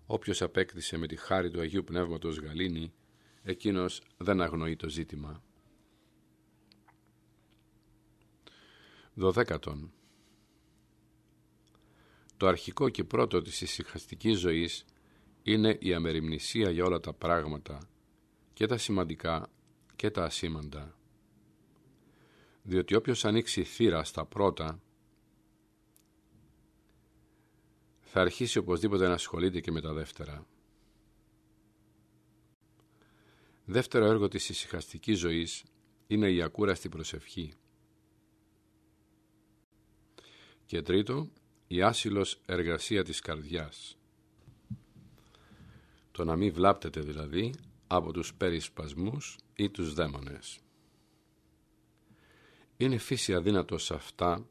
Όποιος απέκτησε με τη χάρη του Αγίου Πνεύματος γαλήνη, εκείνος δεν αγνοεί το ζήτημα. Δωδέκατον. Το αρχικό και πρώτο της ησυχαστικής ζωής είναι η αμεριμνησία για όλα τα πράγματα και τα σημαντικά και τα ασήμαντα. Διότι όποιος ανοίξει θύρα στα πρώτα θα αρχίσει οπωσδήποτε να ασχολείται και με τα δεύτερα. Δεύτερο έργο της ησυχαστικής ζωής είναι η ακούραστη προσευχή. Και τρίτο, η άσυλος εργασία της καρδιάς. Το να μην βλάπτεται δηλαδή από τους περισπασμούς ή τους δαίμονες. Είναι φύση αδύνατο σε αυτά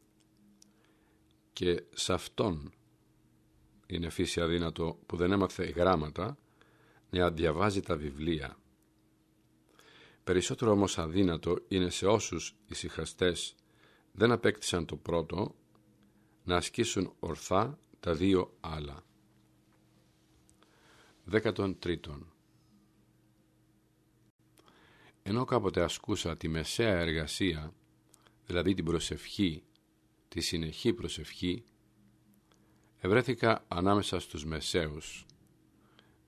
και σε αυτόν είναι φύση αδύνατο που δεν έμαθε γράμματα να διαβάζει τα βιβλία. Περισσότερο όμως αδύνατο είναι σε όσους ησυχαστές δεν απέκτησαν το πρώτο να ασκήσουν ορθά τα δύο άλλα. Δέκατον τρίτον ενώ κάποτε ασκούσα τη μεσαία εργασία, δηλαδή την προσευχή, τη συνεχή προσευχή, ευρέθηκα ανάμεσα στους μεσαίους,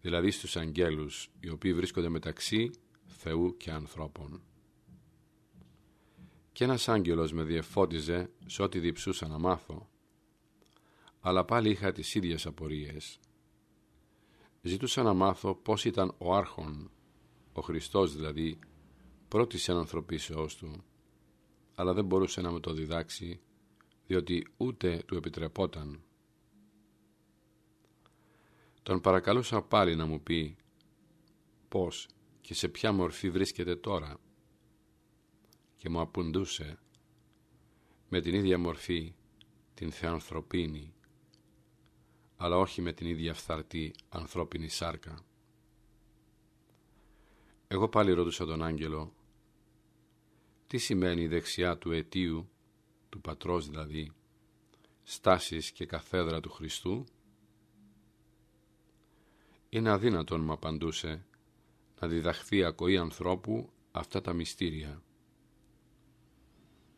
δηλαδή στους αγγέλους, οι οποίοι βρίσκονται μεταξύ Θεού και ανθρώπων. Και ένας άγγελος με διεφώτιζε σε ό,τι διψούσα να μάθω, αλλά πάλι είχα τις ίδιες απορίες. Ζητούσα να μάθω πώς ήταν ο άρχον, ο Χριστός δηλαδή, πρώτης ανθρωπίσεώς του, αλλά δεν μπορούσε να με το διδάξει, διότι ούτε του επιτρεπόταν. Τον παρακαλούσα πάλι να μου πει πώς και σε ποια μορφή βρίσκεται τώρα και μου απουντούσε με την ίδια μορφή την θεανθρωπίνη αλλά όχι με την ίδια φθαρτή ανθρώπινη σάρκα. Εγώ πάλι ρώτησα τον άγγελο τι σημαίνει η δεξιά του αιτίου, του πατρός δηλαδή, στάσεις και καθέδρα του Χριστού; Είναι αδύνατον, μου απαντούσε, να διδαχθεί ακοή ανθρώπου αυτά τα μυστήρια.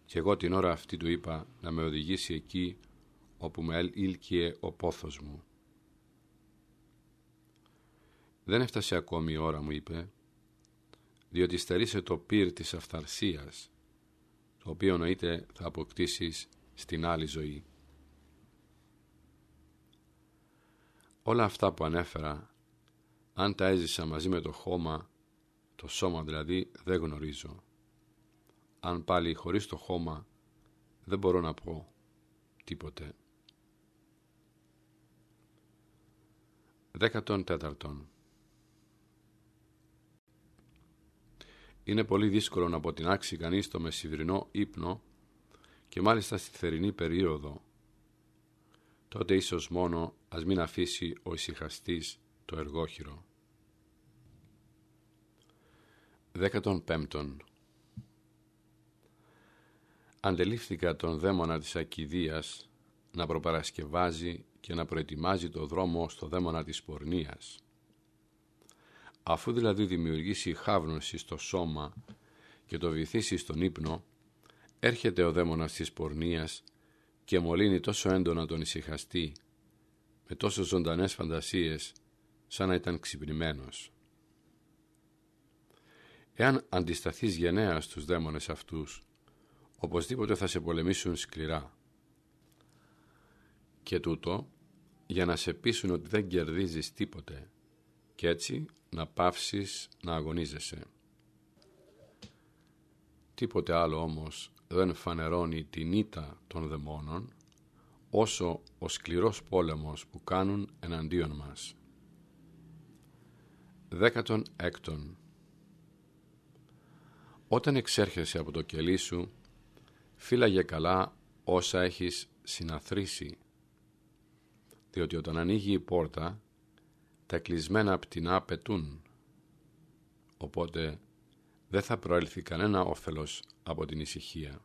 Και εγώ την ώρα αυτή του είπα να με οδηγήσει εκεί όπου με ήλκυε ο πόθος μου. Δεν έφτασε ακόμη η ώρα μου είπε διότι στερείσαι το πυρ της αυθαρσίας το οποίο νοείται θα αποκτήσεις στην άλλη ζωή. Όλα αυτά που ανέφερα αν τα έζησα μαζί με το χώμα το σώμα δηλαδή δεν γνωρίζω. Αν πάλι χωρίς το χώμα δεν μπορώ να πω τίποτε. Δέκατον τέταρτον Είναι πολύ δύσκολο να αποτινάξει κανείς το μεσηβρινό ύπνο και μάλιστα στη θερινή περίοδο. Τότε ίσως μόνο ας μην αφήσει ο ησυχαστής το εργόχειρο. Δέκατον πέμπτον Αντελήφθηκα τον δαίμονα της ακιδείας να προπαρασκευάζει και να προετοιμάζει το δρόμο στο δαίμονα της πορνείας. Αφού δηλαδή δημιουργήσει χάβνωση στο σώμα και το βυθίσει στον ύπνο, έρχεται ο δαίμονας της πορνείας και μολύνει τόσο έντονα τον ησυχαστή, με τόσο ζωντανές φαντασίες, σαν να ήταν ξυπνημένος. Εάν αντισταθείς γενναίας στους δαίμονες αυτούς, οπωσδήποτε θα σε πολεμήσουν σκληρά. Και τούτο για να σε πείσουν ότι δεν κερδίζεις τίποτε και έτσι να πάυσεις να αγωνίζεσαι. Τίποτε άλλο όμως δεν φανερώνει την ήττα των δαιμόνων όσο ο σκληρός πόλεμος που κάνουν εναντίον μας. Δέκατον έκτον Όταν εξέρχεσαι από το κελί σου, φύλαγε καλά όσα έχεις συναθρήσει, διότι όταν ανοίγει η πόρτα, τα κλεισμένα πτηνά πετούν, οπότε δεν θα προέλθει κανένα όφελος από την ησυχία.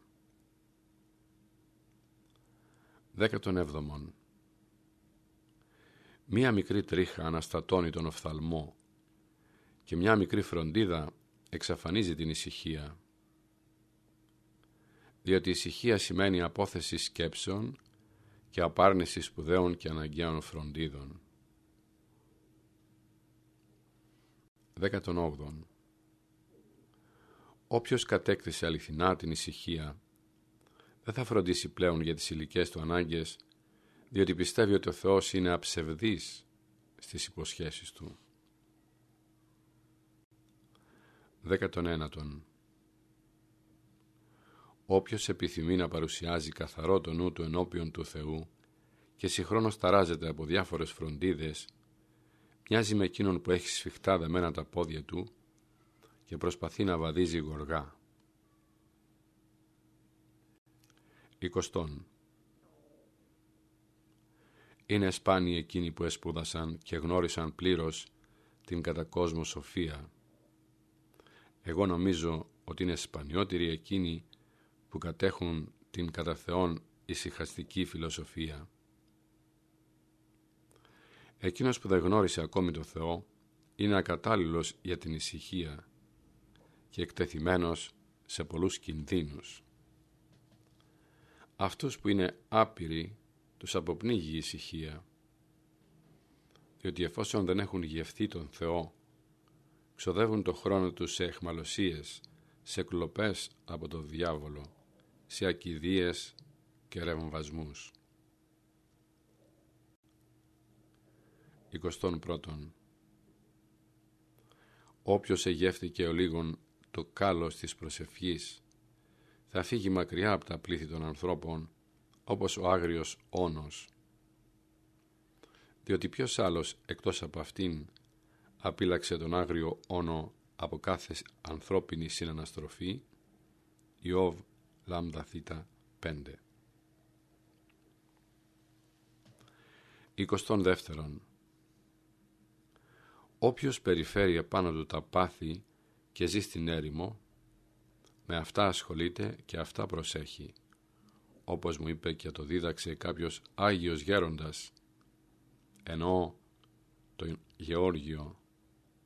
Δέκατον έβδομον Μία μικρή τρίχα αναστατώνει τον οφθαλμό και μια μικρή φροντίδα εξαφανίζει την ησυχία. Διότι ησυχία σημαίνει απόθεση σκέψεων και απάρνησης σπουδαίων και αναγκαίων φροντίδων. 18. Όποιος κατέκτησε αληθινά την ησυχία δεν θα φροντίσει πλέον για τις υλικές του ανάγκες διότι πιστεύει ότι ο Θεός είναι αψευδής στις υποσχέσεις Του. 19. Όποιος επιθυμεί να παρουσιάζει καθαρό το νου του ενώπιον του Θεού και συγχρόνως ταράζεται από διάφορες φροντίδες Μοιάζει με εκείνον που έχει σφιχτά δεμένα τα πόδια του και προσπαθεί να βαδίζει γοργά. Εικοστόν Είναι σπάνιοι εκείνοι που εσπούδασαν και γνώρισαν πλήρως την κατακόσμο σοφία. Εγώ νομίζω ότι είναι σπανιότεροι εκείνοι που κατέχουν την κατά Θεόν ησυχαστική φιλοσοφία. Εκείνος που δεν γνώρισε ακόμη το Θεό είναι ακατάλληλος για την ησυχία και εκτεθειμένος σε πολλούς κινδύνους. Αυτούς που είναι άπειροι τους αποπνίγει η ησυχία διότι εφόσον δεν έχουν γευθεί τον Θεό ξοδεύουν το χρόνο τους σε εχμαλωσίες, σε κλοπές από το διάβολο, σε ακιδείες και ρεμβασμούς. 21. Όποιος εγεύθηκε ο λίγον το κάλος της προσευχής θα φύγει μακριά από τα πλήθη των ανθρώπων όπως ο άγριος όνος. Διότι ποιος άλλος εκτός από αυτήν απείλαξε τον άγριο όνο από κάθε ανθρώπινη συναναστροφή Ιώβ λάμδα θήτα 5 22. Όποιος περιφέρει επάνω του τα πάθη και ζει στην έρημο, με αυτά ασχολείται και αυτά προσέχει. Όπως μου είπε και το δίδαξε κάποιος Άγιος Γέροντας, ενώ τον Γεώργιο,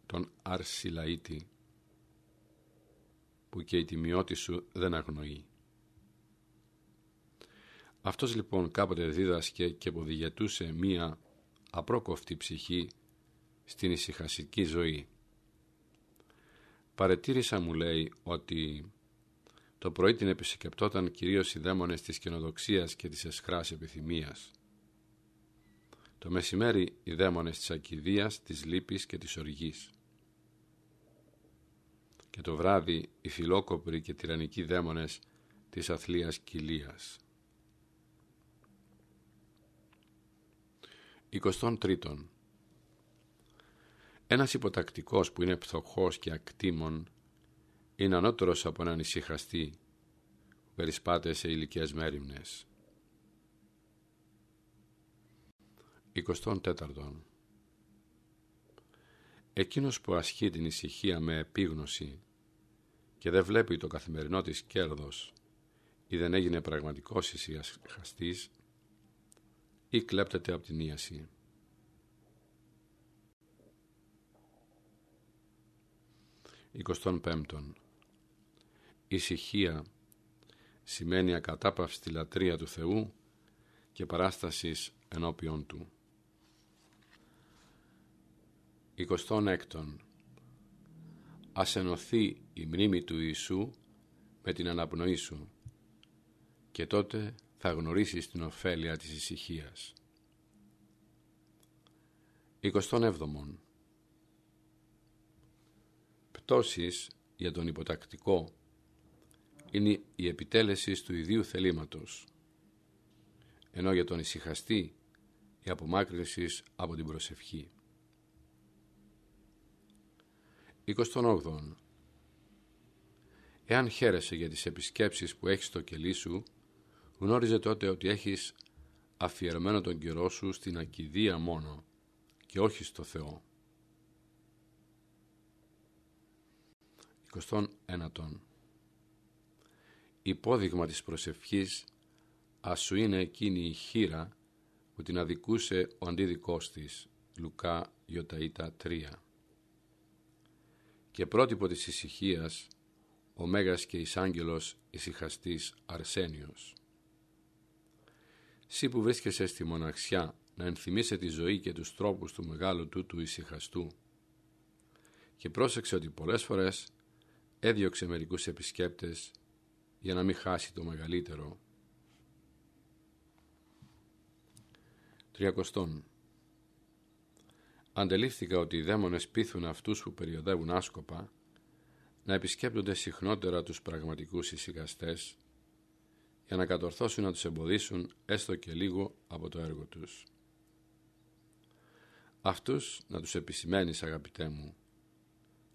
τον Αρσιλαΐτη, που και η τιμιώτη σου δεν αγνοεί. Αυτός λοιπόν κάποτε δίδασκε και αποδηγετούσε μία απρόκοφτη ψυχή στην ησυχασική ζωή. Παρετήρησα μου λέει ότι το πρωί την επισκεπτόταν κυρίως οι δαίμονες της καινοδοξίας και της εσχράς επιθυμίας. Το μεσημέρι οι δαίμονες της ακιδείας, της λύπης και της οργής. Και το βράδυ οι φιλόκοπροι και τυραννικοί δαίμονες της αθλίας κοιλίας. 23. Ένας υποτακτικός που είναι πτωχός και ακτήμων είναι ανώτερος από έναν ησυχαστή που περισπάται σε ηλικές μέρημνες. 24. Εκείνος που ασχεί την ησυχία με επίγνωση και δεν βλέπει το καθημερινό της κέρδος ή δεν έγινε πραγματικός ησυχαστής ή κλέπτεται από την ίαση. 25. Ησυχία σημαίνει ακατάπαυστη λατρεία του Θεού και παράστασης ενώπιον Του. 26. Ας ενωθεί η μνήμη του Ιησού με την αναπνοή σου και τότε θα γνωρίσεις την ωφέλεια της ησυχίας. 27. Πτώσεις για τον υποτακτικό είναι η επιτέλεση του ιδίου θελήματος, ενώ για τον ησυχαστή η απομάκρυνση από την προσευχή. 28. Εάν χαίρεσαι για τις επισκέψεις που έχεις στο κελί σου, γνώριζε τότε ότι έχεις αφιερωμένο τον καιρό σου στην ακιδεία μόνο και όχι στο Θεό. 21. Υπόδειγμα της προσευχής ας σου είναι εκείνη η χείρα που την αδικούσε ο αντίδικός της Λουκά Ιωταΐτα 3 και πρότυπο της ησυχίας ο Μέγας και Ισάγγελος ησυχαστής Αρσένιος. Σύ που βρίσκεσαι στη μοναξιά να ενθυμίσαι τη ζωή και τους τρόπους του μεγάλου τούτου ησυχαστού και πρόσεξε ότι πολλές φορές έδιωξε μερικούς επισκέπτες για να μην χάσει το μεγαλύτερο. Τριακοστόν. Αντελήφθηκα ότι οι δαίμονες πείθουν αυτούς που περιοδεύουν άσκοπα να επισκέπτονται συχνότερα τους πραγματικούς ησυχαστές για να κατορθώσουν να τους εμποδίσουν έστω και λίγο από το έργο τους. Αυτούς να τους επισημαίνεις αγαπητέ μου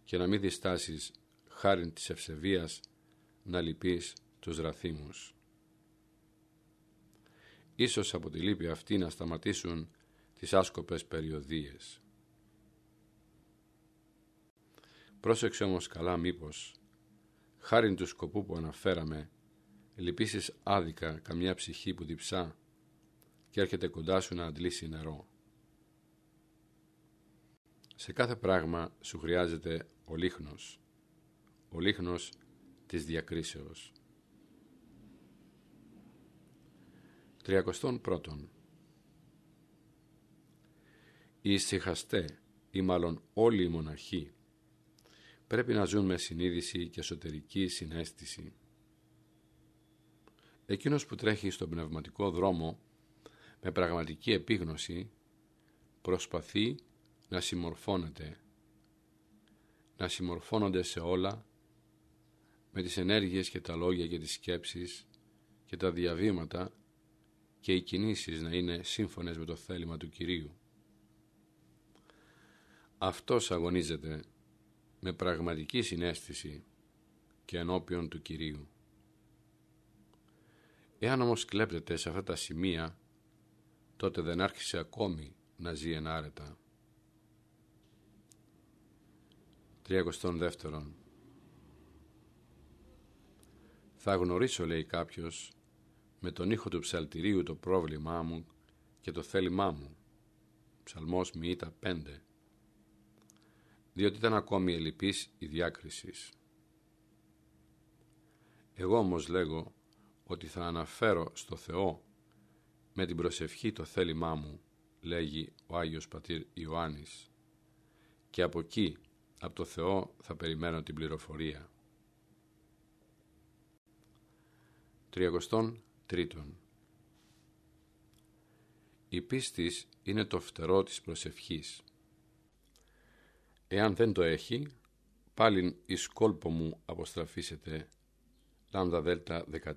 και να μην διστάσεις χάριν της ευσεβίας να λυπείς τους ραθήμους. Ίσως από τη λύπη αυτή να σταματήσουν τις άσκοπες περιοδίες. Πρόσεξε όμως καλά μήπως, χάριν του σκοπού που αναφέραμε, λυπήσεις άδικα καμιά ψυχή που διψά και έρχεται κοντά σου να αντλήσει νερό. Σε κάθε πράγμα σου χρειάζεται ο λίχνος, ο λίχνος της διακρίσεως. Τριακοστόν πρώτον. Οι ησυχαστέ ή μάλλον όλοι οι μοναχοί πρέπει να ζουν με συνείδηση και εσωτερική συνέστηση. Εκείνος που τρέχει στον πνευματικό δρόμο με πραγματική επίγνωση προσπαθεί να συμμορφώνεται, να συμμορφώνονται σε όλα με τις ενέργειες και τα λόγια και τις σκέψεις και τα διαβήματα και οι κινήσεις να είναι σύμφωνες με το θέλημα του Κυρίου. Αυτός αγωνίζεται με πραγματική συνέστηση και ενώπιον του Κυρίου. Εάν όμως κλέπτεται σε αυτά τα σημεία, τότε δεν άρχισε ακόμη να ζει ενάρετα. 32. Θα γνωρίσω, λέει κάποιος, με τον ήχο του ψαλτηρίου το πρόβλημά μου και το θέλημά μου. Ψαλμός Μιήτα 5 διότι ήταν ακόμη ελλειπής η διάκρισης. Εγώ όμως λέγω ότι θα αναφέρω στο Θεό με την προσευχή το θέλημά μου, λέγει ο Άγιος Πατήρ Ιωάννης, και από εκεί, από το Θεό, θα περιμένω την πληροφορία. Τριακοστόν τρίτον. Η πίστη είναι το φτερό της προσευχής. Εάν δεν το έχει, πάλιν εις κόλπο μου αποστραφήσετε λάμδα δέλτα 13.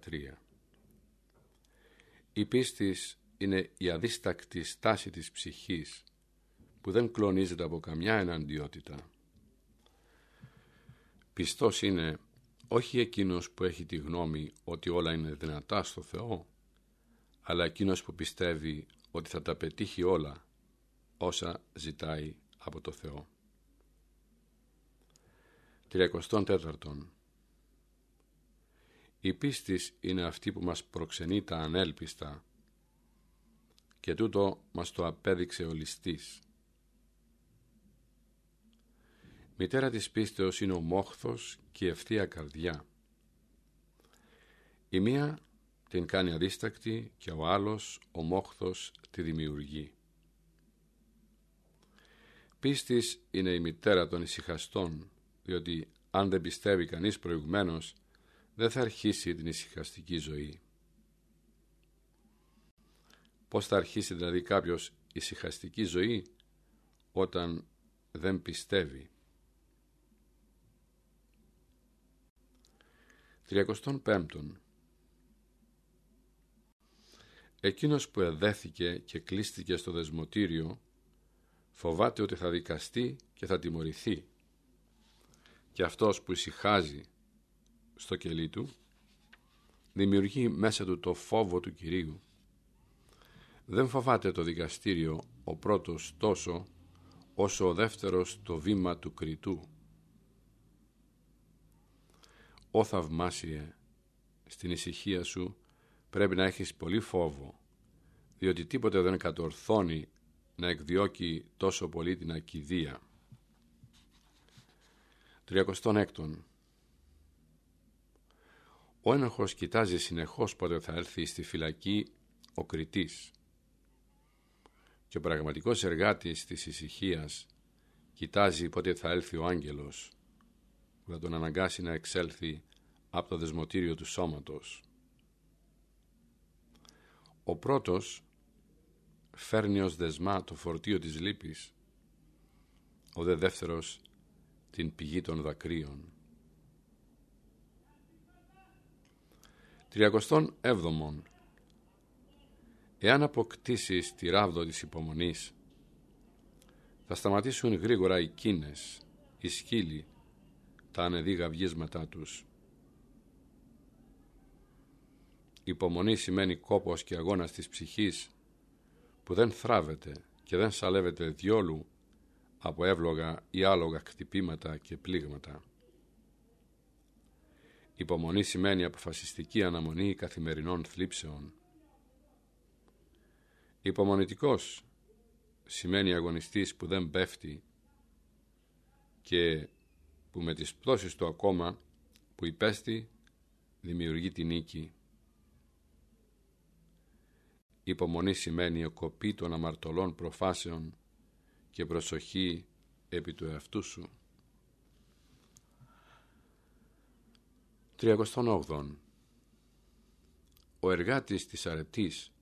Η πίστη είναι η αδίστακτη στάση της ψυχής που δεν κλονίζεται από καμιά εναντιότητα. Πιστός είναι όχι εκείνος που έχει τη γνώμη ότι όλα είναι δυνατά στο Θεό, αλλά εκείνος που πιστεύει ότι θα τα πετύχει όλα όσα ζητάει από το Θεό. 34. Η πίστη είναι αυτή που μας προξενεί τα ανέλπιστα και τούτο μας το απέδειξε ο ληστής. Μητέρα της πίστεως είναι ο μόχθος και η ευθεία καρδιά. Η μία την κάνει αδίστακτη και ο άλλος, ο μόχθος, τη δημιουργεί. Πίστης είναι η μητέρα των ησυχαστών, διότι αν δεν πιστεύει κανείς προηγουμένως, δεν θα αρχίσει την ησυχαστική ζωή. Πώς θα αρχίσει δηλαδή κάποιος ησυχαστική ζωή όταν δεν πιστεύει; 35. Εκείνος που εδέθηκε και κλείστηκε στο δεσμοτήριο φοβάται ότι θα δικαστεί και θα τιμωρηθεί και αυτός που ησυχάζει στο κελί του δημιουργεί μέσα του το φόβο του Κυρίου. Δεν φοβάται το δικαστήριο ο πρώτος τόσο όσο ο δεύτερος το βήμα του κριτού. Ω θαυμάσιε, στην ησυχία σου πρέπει να έχεις πολύ φόβο, διότι τίποτε δεν κατορθώνει να εκδιώκει τόσο πολύ την ακιδεία. 36. Ο ένοχος κοιτάζει συνεχώς πότε θα έρθει στη φυλακή ο κριτής και ο πραγματικός εργάτης της ησυχίας κοιτάζει πότε θα έλθει ο άγγελος που θα τον αναγκάσει να εξέλθει από το δεσμοτήριο του σώματος. Ο πρώτος φέρνει ως δεσμά το φορτίο της λύπης, ο δε δεύτερος την πηγή των δακρύων. Τριακοστόν έβδομον Εάν αποκτήσεις τη ράβδο της υπομονής, θα σταματήσουν γρήγορα οι κίνες, οι σκύλοι, τα ανεδίγα βγίσματά τους. Υπομονή σημαίνει κόπος και αγώνας της ψυχής που δεν θράβεται και δεν σαλεύεται διόλου από εύλογα ή άλογα χτυπήματα και πλήγματα. Υπομονή σημαίνει αποφασιστική αναμονή καθημερινών θλίψεων. Υπομονητικός σημαίνει αγωνιστής που δεν πέφτει και που με τις πτώσεις του ακόμα που υπέστη δημιουργεί την νίκη. Υπομονή σημαίνει ο κοπή των αμαρτωλών προφάσεων και προσοχή επί του εαυτού σου. 38. Ο εργάτης της αρετής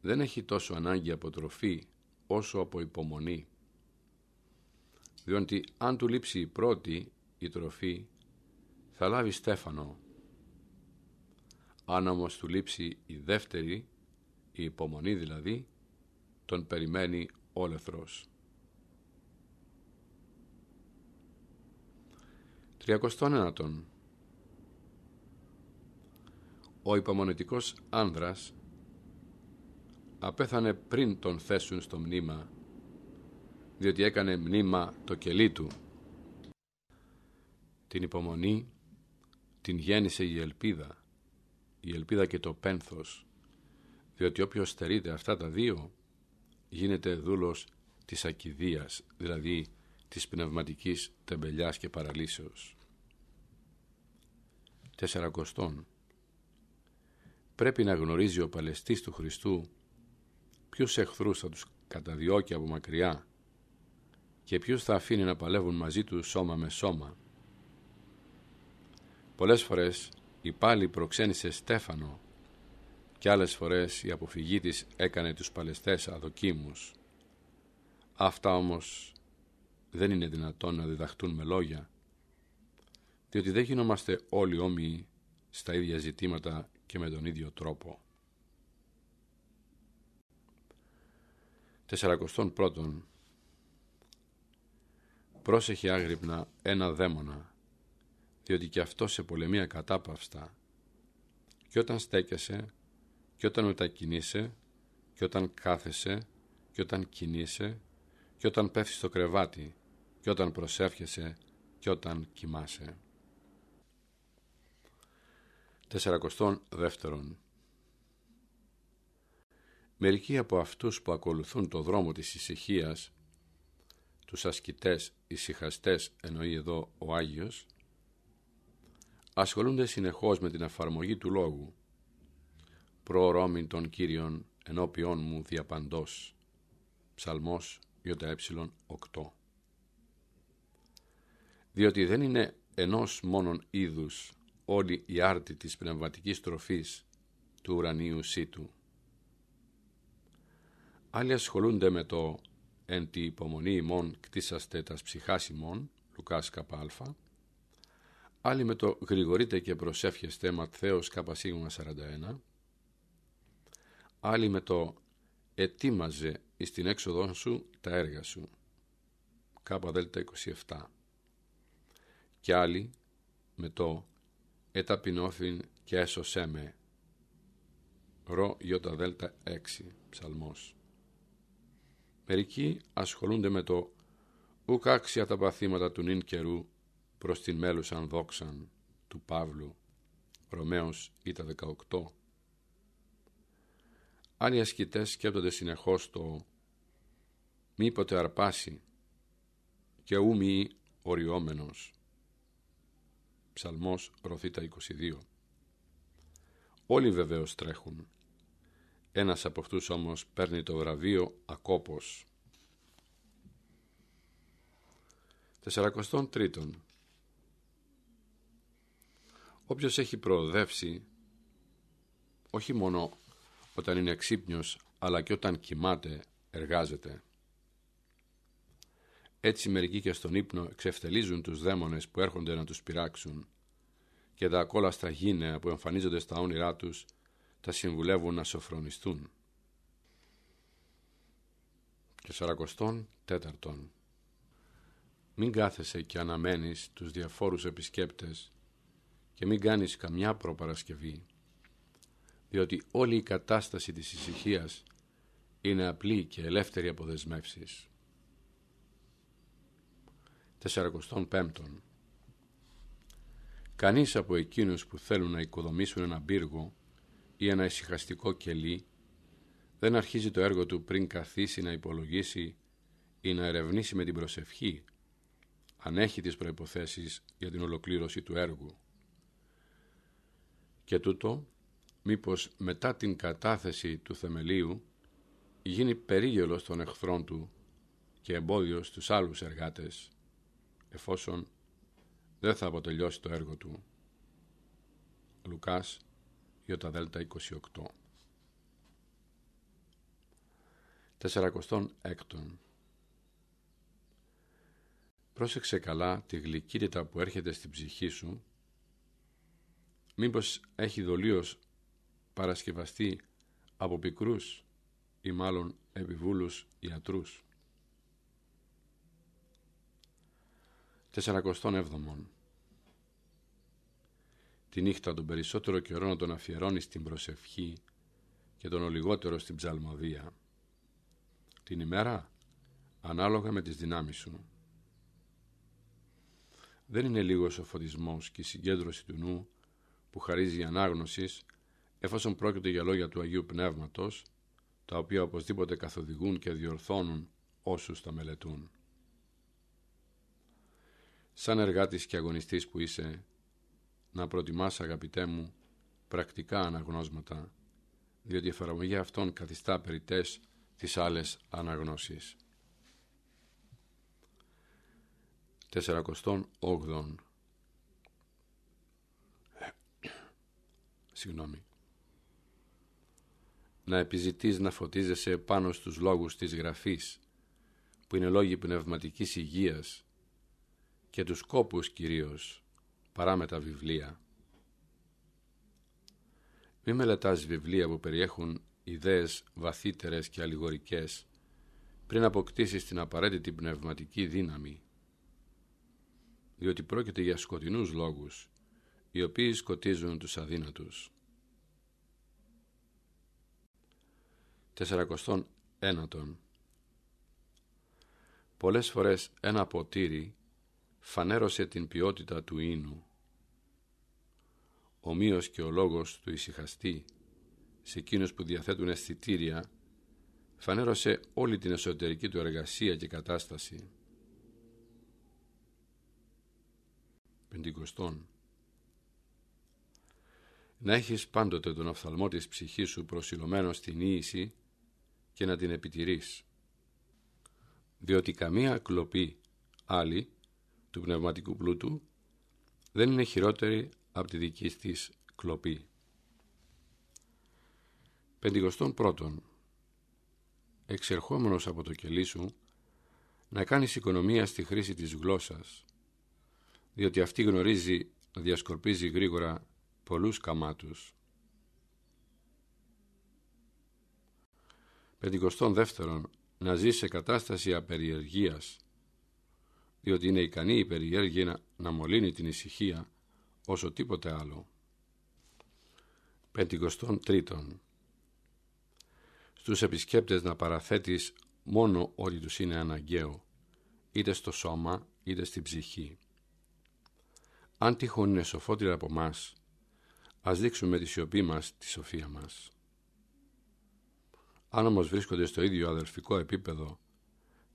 δεν έχει τόσο ανάγκη από τροφή όσο από υπομονή. Διότι αν του λείψει η πρώτη, η τροφή, θα λάβει στέφανο. Αν όμως του λείψει η δεύτερη, η υπομονή δηλαδή, τον περιμένει όλεθρος. 39. Ο υπομονετικός άνδρας απέθανε πριν τον θέσουν στο μνήμα, διότι έκανε μνήμα το κελί του. Την υπομονή την γέννησε η ελπίδα, η ελπίδα και το πένθος, διότι όποιος στερείται αυτά τα δύο γίνεται δούλος της ακιδείας, δηλαδή της πνευματικής τεμπελιάς και παραλύσεως. Τεσσαρακοστών Πρέπει να γνωρίζει ο παλαιστής του Χριστού ποιους εχθρούς θα τους καταδιώκει από μακριά και ποιους θα αφήνει να παλεύουν μαζί τους σώμα με σώμα. Πολλές φορές η πάλι προξένησε Στέφανο και άλλες φορές η αποφυγή της έκανε τους παλαιστές αδοκίμους. Αυτά όμως δεν είναι δυνατόν να διδαχτούν με λόγια, διότι δεν γινόμαστε όλοι όμοιοι στα ίδια ζητήματα και με τον ίδιο τρόπο. Τεσσαρακοστών πρώτον Πρόσεχε άγρυπνα ένα δαίμονα, διότι και αυτό σε πολεμία κατάπαυστα. Και όταν στέκεσαι, και όταν μετακινείσαι, και όταν κάθεσαι, και όταν κινείσαι, και όταν πέφτεις στο κρεβάτι, και όταν προσεύχεσαι, και όταν κοιμάσαι. Τεσσαρακοστών δεύτερον Μερικοί από αυτούς που ακολουθούν το δρόμο της ησυχίας, τους ασκητές ησυχαστές εννοεί εδώ ο Άγιος, ασχολούνται συνεχώς με την εφαρμογή του λόγου, προορόμην των Κύριων ενώπιόν μου διαπαντός, ψαλμός ΙΕ 8. Διότι δεν είναι ενός μόνον είδους όλη η άρτη της πνευματικής τροφής του ουρανίου σύτου. Άλλοι ασχολούνται με το «εν τη υπομονή ημών κτίσαστε τας ψυχάς ημών» Λουκάς ΚΑ άλλοι με το «γρηγορείτε και προσεύχεστε» Ματθαίος ΚΣ 41 άλλοι με το «ετοίμαζε εις την έξοδό σου τα έργα σου» ΚΔ 27 και άλλοι με το «εταπεινώθην και έσωσέ με» Ρο ΙΔ 6 Ψαλμός Μερικοί ασχολούνται με το «Ουκ άξια τα παθήματα του νυν καιρού προς την μέλουσαν δόξαν» του Παύλου, Ρωμαίος ήτα 18. Άλλοι ασκητές σκέπτονται συνεχώς το «Μήποτε αρπάσει» και «Ου μη οριόμενος» Ψαλμός Ρωθήτα 22. Όλοι βεβαίως τρέχουν, ένας από αυτούς όμως παίρνει το βραβείο ακόπος. Τεσσαρακοστών τρίτον. Όποιος έχει προοδεύσει, όχι μόνο όταν είναι ξύπνιος, αλλά και όταν κοιμάται, εργάζεται. Έτσι μερικοί και στον ύπνο εξευτελίζουν τους δαίμονες που έρχονται να τους πειράξουν και τα ακόλαστρα γίνεα που εμφανίζονται στα όνειρά τους τα συμβουλεύουν να σοφρονιστούν. Και σαρακοστών τέταρτον. Μην κάθεσαι και αναμένεις τους διαφόρους επισκέπτες και μην κάνεις καμιά προπαρασκευή, διότι όλη η κατάσταση της ησυχίας είναι απλή και ελεύθερη από δεσμεύσεις. Τεσσαρακοστών πέμπτον. Κανείς από εκείνους που θέλουν να οικοδομήσουν ένα πύργο ή ένα ησυχαστικό κελί δεν αρχίζει το έργο του πριν καθίσει να υπολογίσει ή να ερευνήσει με την προσευχή αν έχει τις προϋποθέσεις για την ολοκλήρωση του έργου. Και τούτο, μήπως μετά την κατάθεση του θεμελίου γίνει περίγελος των εχθρών του και εμπόδιος στους άλλους εργάτες, εφόσον δεν θα αποτελειώσει το έργο του. Λουκάς Δέλτα 28 Τεσσαρακοστών έκτον Πρόσεξε καλά τη γλυκύτητα που έρχεται στην ψυχή σου μήπως έχει δολίως παρασκευαστεί από πικρούς ή μάλλον επιβούλους ιατρούς. Τεσσαρακοστών έβδομον Τη νύχτα τον περισσότερο καιρό να τον αφιερώνεις στην προσευχή και τον λιγότερο στην ψαλμοδία. Την ημέρα ανάλογα με τις δυνάμεις σου. Δεν είναι λίγος ο φωτισμός και η συγκέντρωση του νου που χαρίζει η ανάγνωσης εφόσον πρόκειται για λόγια του Αγίου Πνεύματος τα οποία οπωσδήποτε καθοδηγούν και διορθώνουν όσους τα μελετούν. Σαν εργάτης και αγωνιστής που είσαι, να προτιμάς αγαπητέ μου πρακτικά αναγνώσματα, διότι η εφαρμογή αυτών καθιστά περιτές τις άλλες αναγνώσεις. 48 Συγγνώμη να επιζητείς να φωτίζεσαι πάνω στους λόγους της γραφής που είναι λόγοι πνευματικής υγείας και τους κόπους κυρίως παρά με τα βιβλία. Μη μελετάς βιβλία που περιέχουν ιδέες βαθύτερες και αλληγορικές πριν αποκτήσεις την απαραίτητη πνευματική δύναμη διότι πρόκειται για σκοτεινούς λόγους οι οποίοι σκοτίζουν τους αδύνατους. 49. Πολλές φορές ένα ποτήρι φανέρωσε την ποιότητα του ίνου. Ομοίως και ο λόγος του ησυχαστή σε εκείνους που διαθέτουν αισθητήρια φανέρωσε όλη την εσωτερική του εργασία και κατάσταση. Πεντηκοστόν. Να έχεις πάντοτε τον οφθαλμό της ψυχής σου προσιλωμένο στην ίηση και να την επιτηρείς. Διότι καμία κλοπή άλλη του πνευματικού πλούτου δεν είναι χειρότερη από τη δική της κλοπή. Πεντηκοστόν πρώτον, εξερχόμενος από το κελί σου, να κάνεις οικονομία στη χρήση της γλώσσας, διότι αυτή γνωρίζει να διασκορπίζει γρήγορα πολλούς καμάτους. Πεντηκοστόν δεύτερον, να ζεις σε κατάσταση απεριεργίας, διότι είναι ικανή η περιέργεια να, να μολύνει την ησυχία όσο τίποτε άλλο. Πεντηκοστόν τρίτον, στους επισκέπτες να παραθέτεις μόνο ό,τι τους είναι αναγκαίο, είτε στο σώμα είτε στην ψυχή. Αν τυχόν είναι σοφότεροι από μας, ας δείξουμε τη σιωπή μας τη σοφία μας. Αν όμως βρίσκονται στο ίδιο αδελφικό επίπεδο,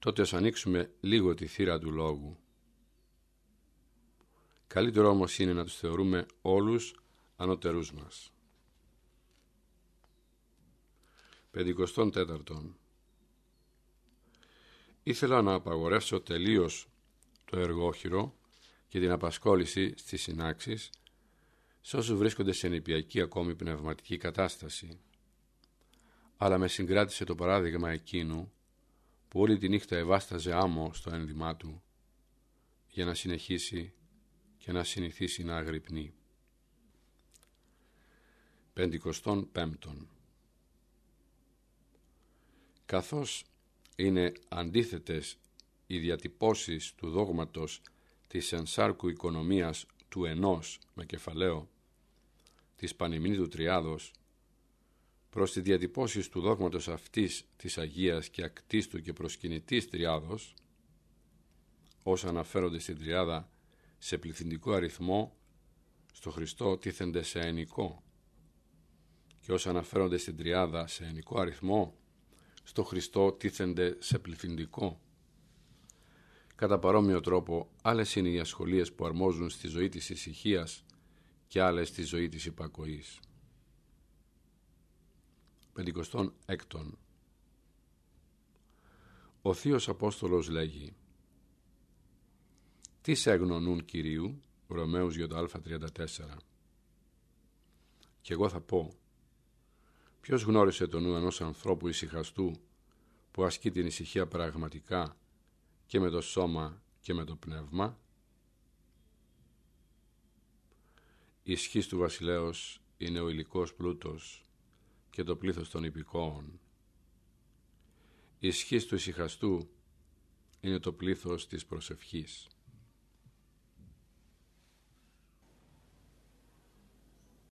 τότε ας ανοίξουμε λίγο τη θύρα του λόγου. Καλύτερο όμως είναι να τους θεωρούμε όλους ανωτερούς μας. Πεντηκοστών τέταρτον Ήθελα να απαγορεύσω τελείως το εργόχειρο και την απασχόληση στις συνάξεις σε όσους βρίσκονται σε νηπιακή ακόμη πνευματική κατάσταση. Αλλά με συγκράτησε το παράδειγμα εκείνου που όλη τη νύχτα ευάσταζε άμμο στο ένδυμά του για να συνεχίσει και να συνηθίσει να αγρυπνεί. Πεντηκοστών πέμπτον Καθώς είναι αντίθετες οι διατυπώσεις του δόγματος της ενσάρκου οικονομίας του ενός με κεφαλαίο της Πανημνήτου Τριάδος προς τη διατυπώσεις του δόγματος αυτής της Αγίας και ακτίστου και προσκυνητής Τριάδος όσα αναφέρονται στην Τριάδα σε πληθυντικό αριθμό στο Χριστό τίθενται σε ενικό και όσα αναφέρονται στην Τριάδα σε ενικό αριθμό στο Χριστό τίθενται σε πληθυντικό Κατά παρόμοιο τρόπο, άλλες είναι οι ασχολίες που αρμόζουν στη ζωή της ησυχίας και άλλες στη ζωή της υπακοής. Πεντηκοστών έκτον Ο Θείος Απόστολος λέγει «Τι σε εγνωνούν Κυρίου» Ρωμαίους Ι34 Και εγώ θα πω Ποιος γνώρισε τον νου ενός ανθρώπου ησυχαστού που ασκεί την ησυχία πραγματικά και με το σώμα και με το πνεύμα; Η ισχύς του βασιλέως είναι ο υλικός πλούτος και το πλήθος των υπηκόων. Η ισχύς του ησυχαστού είναι το πλήθος της προσευχής.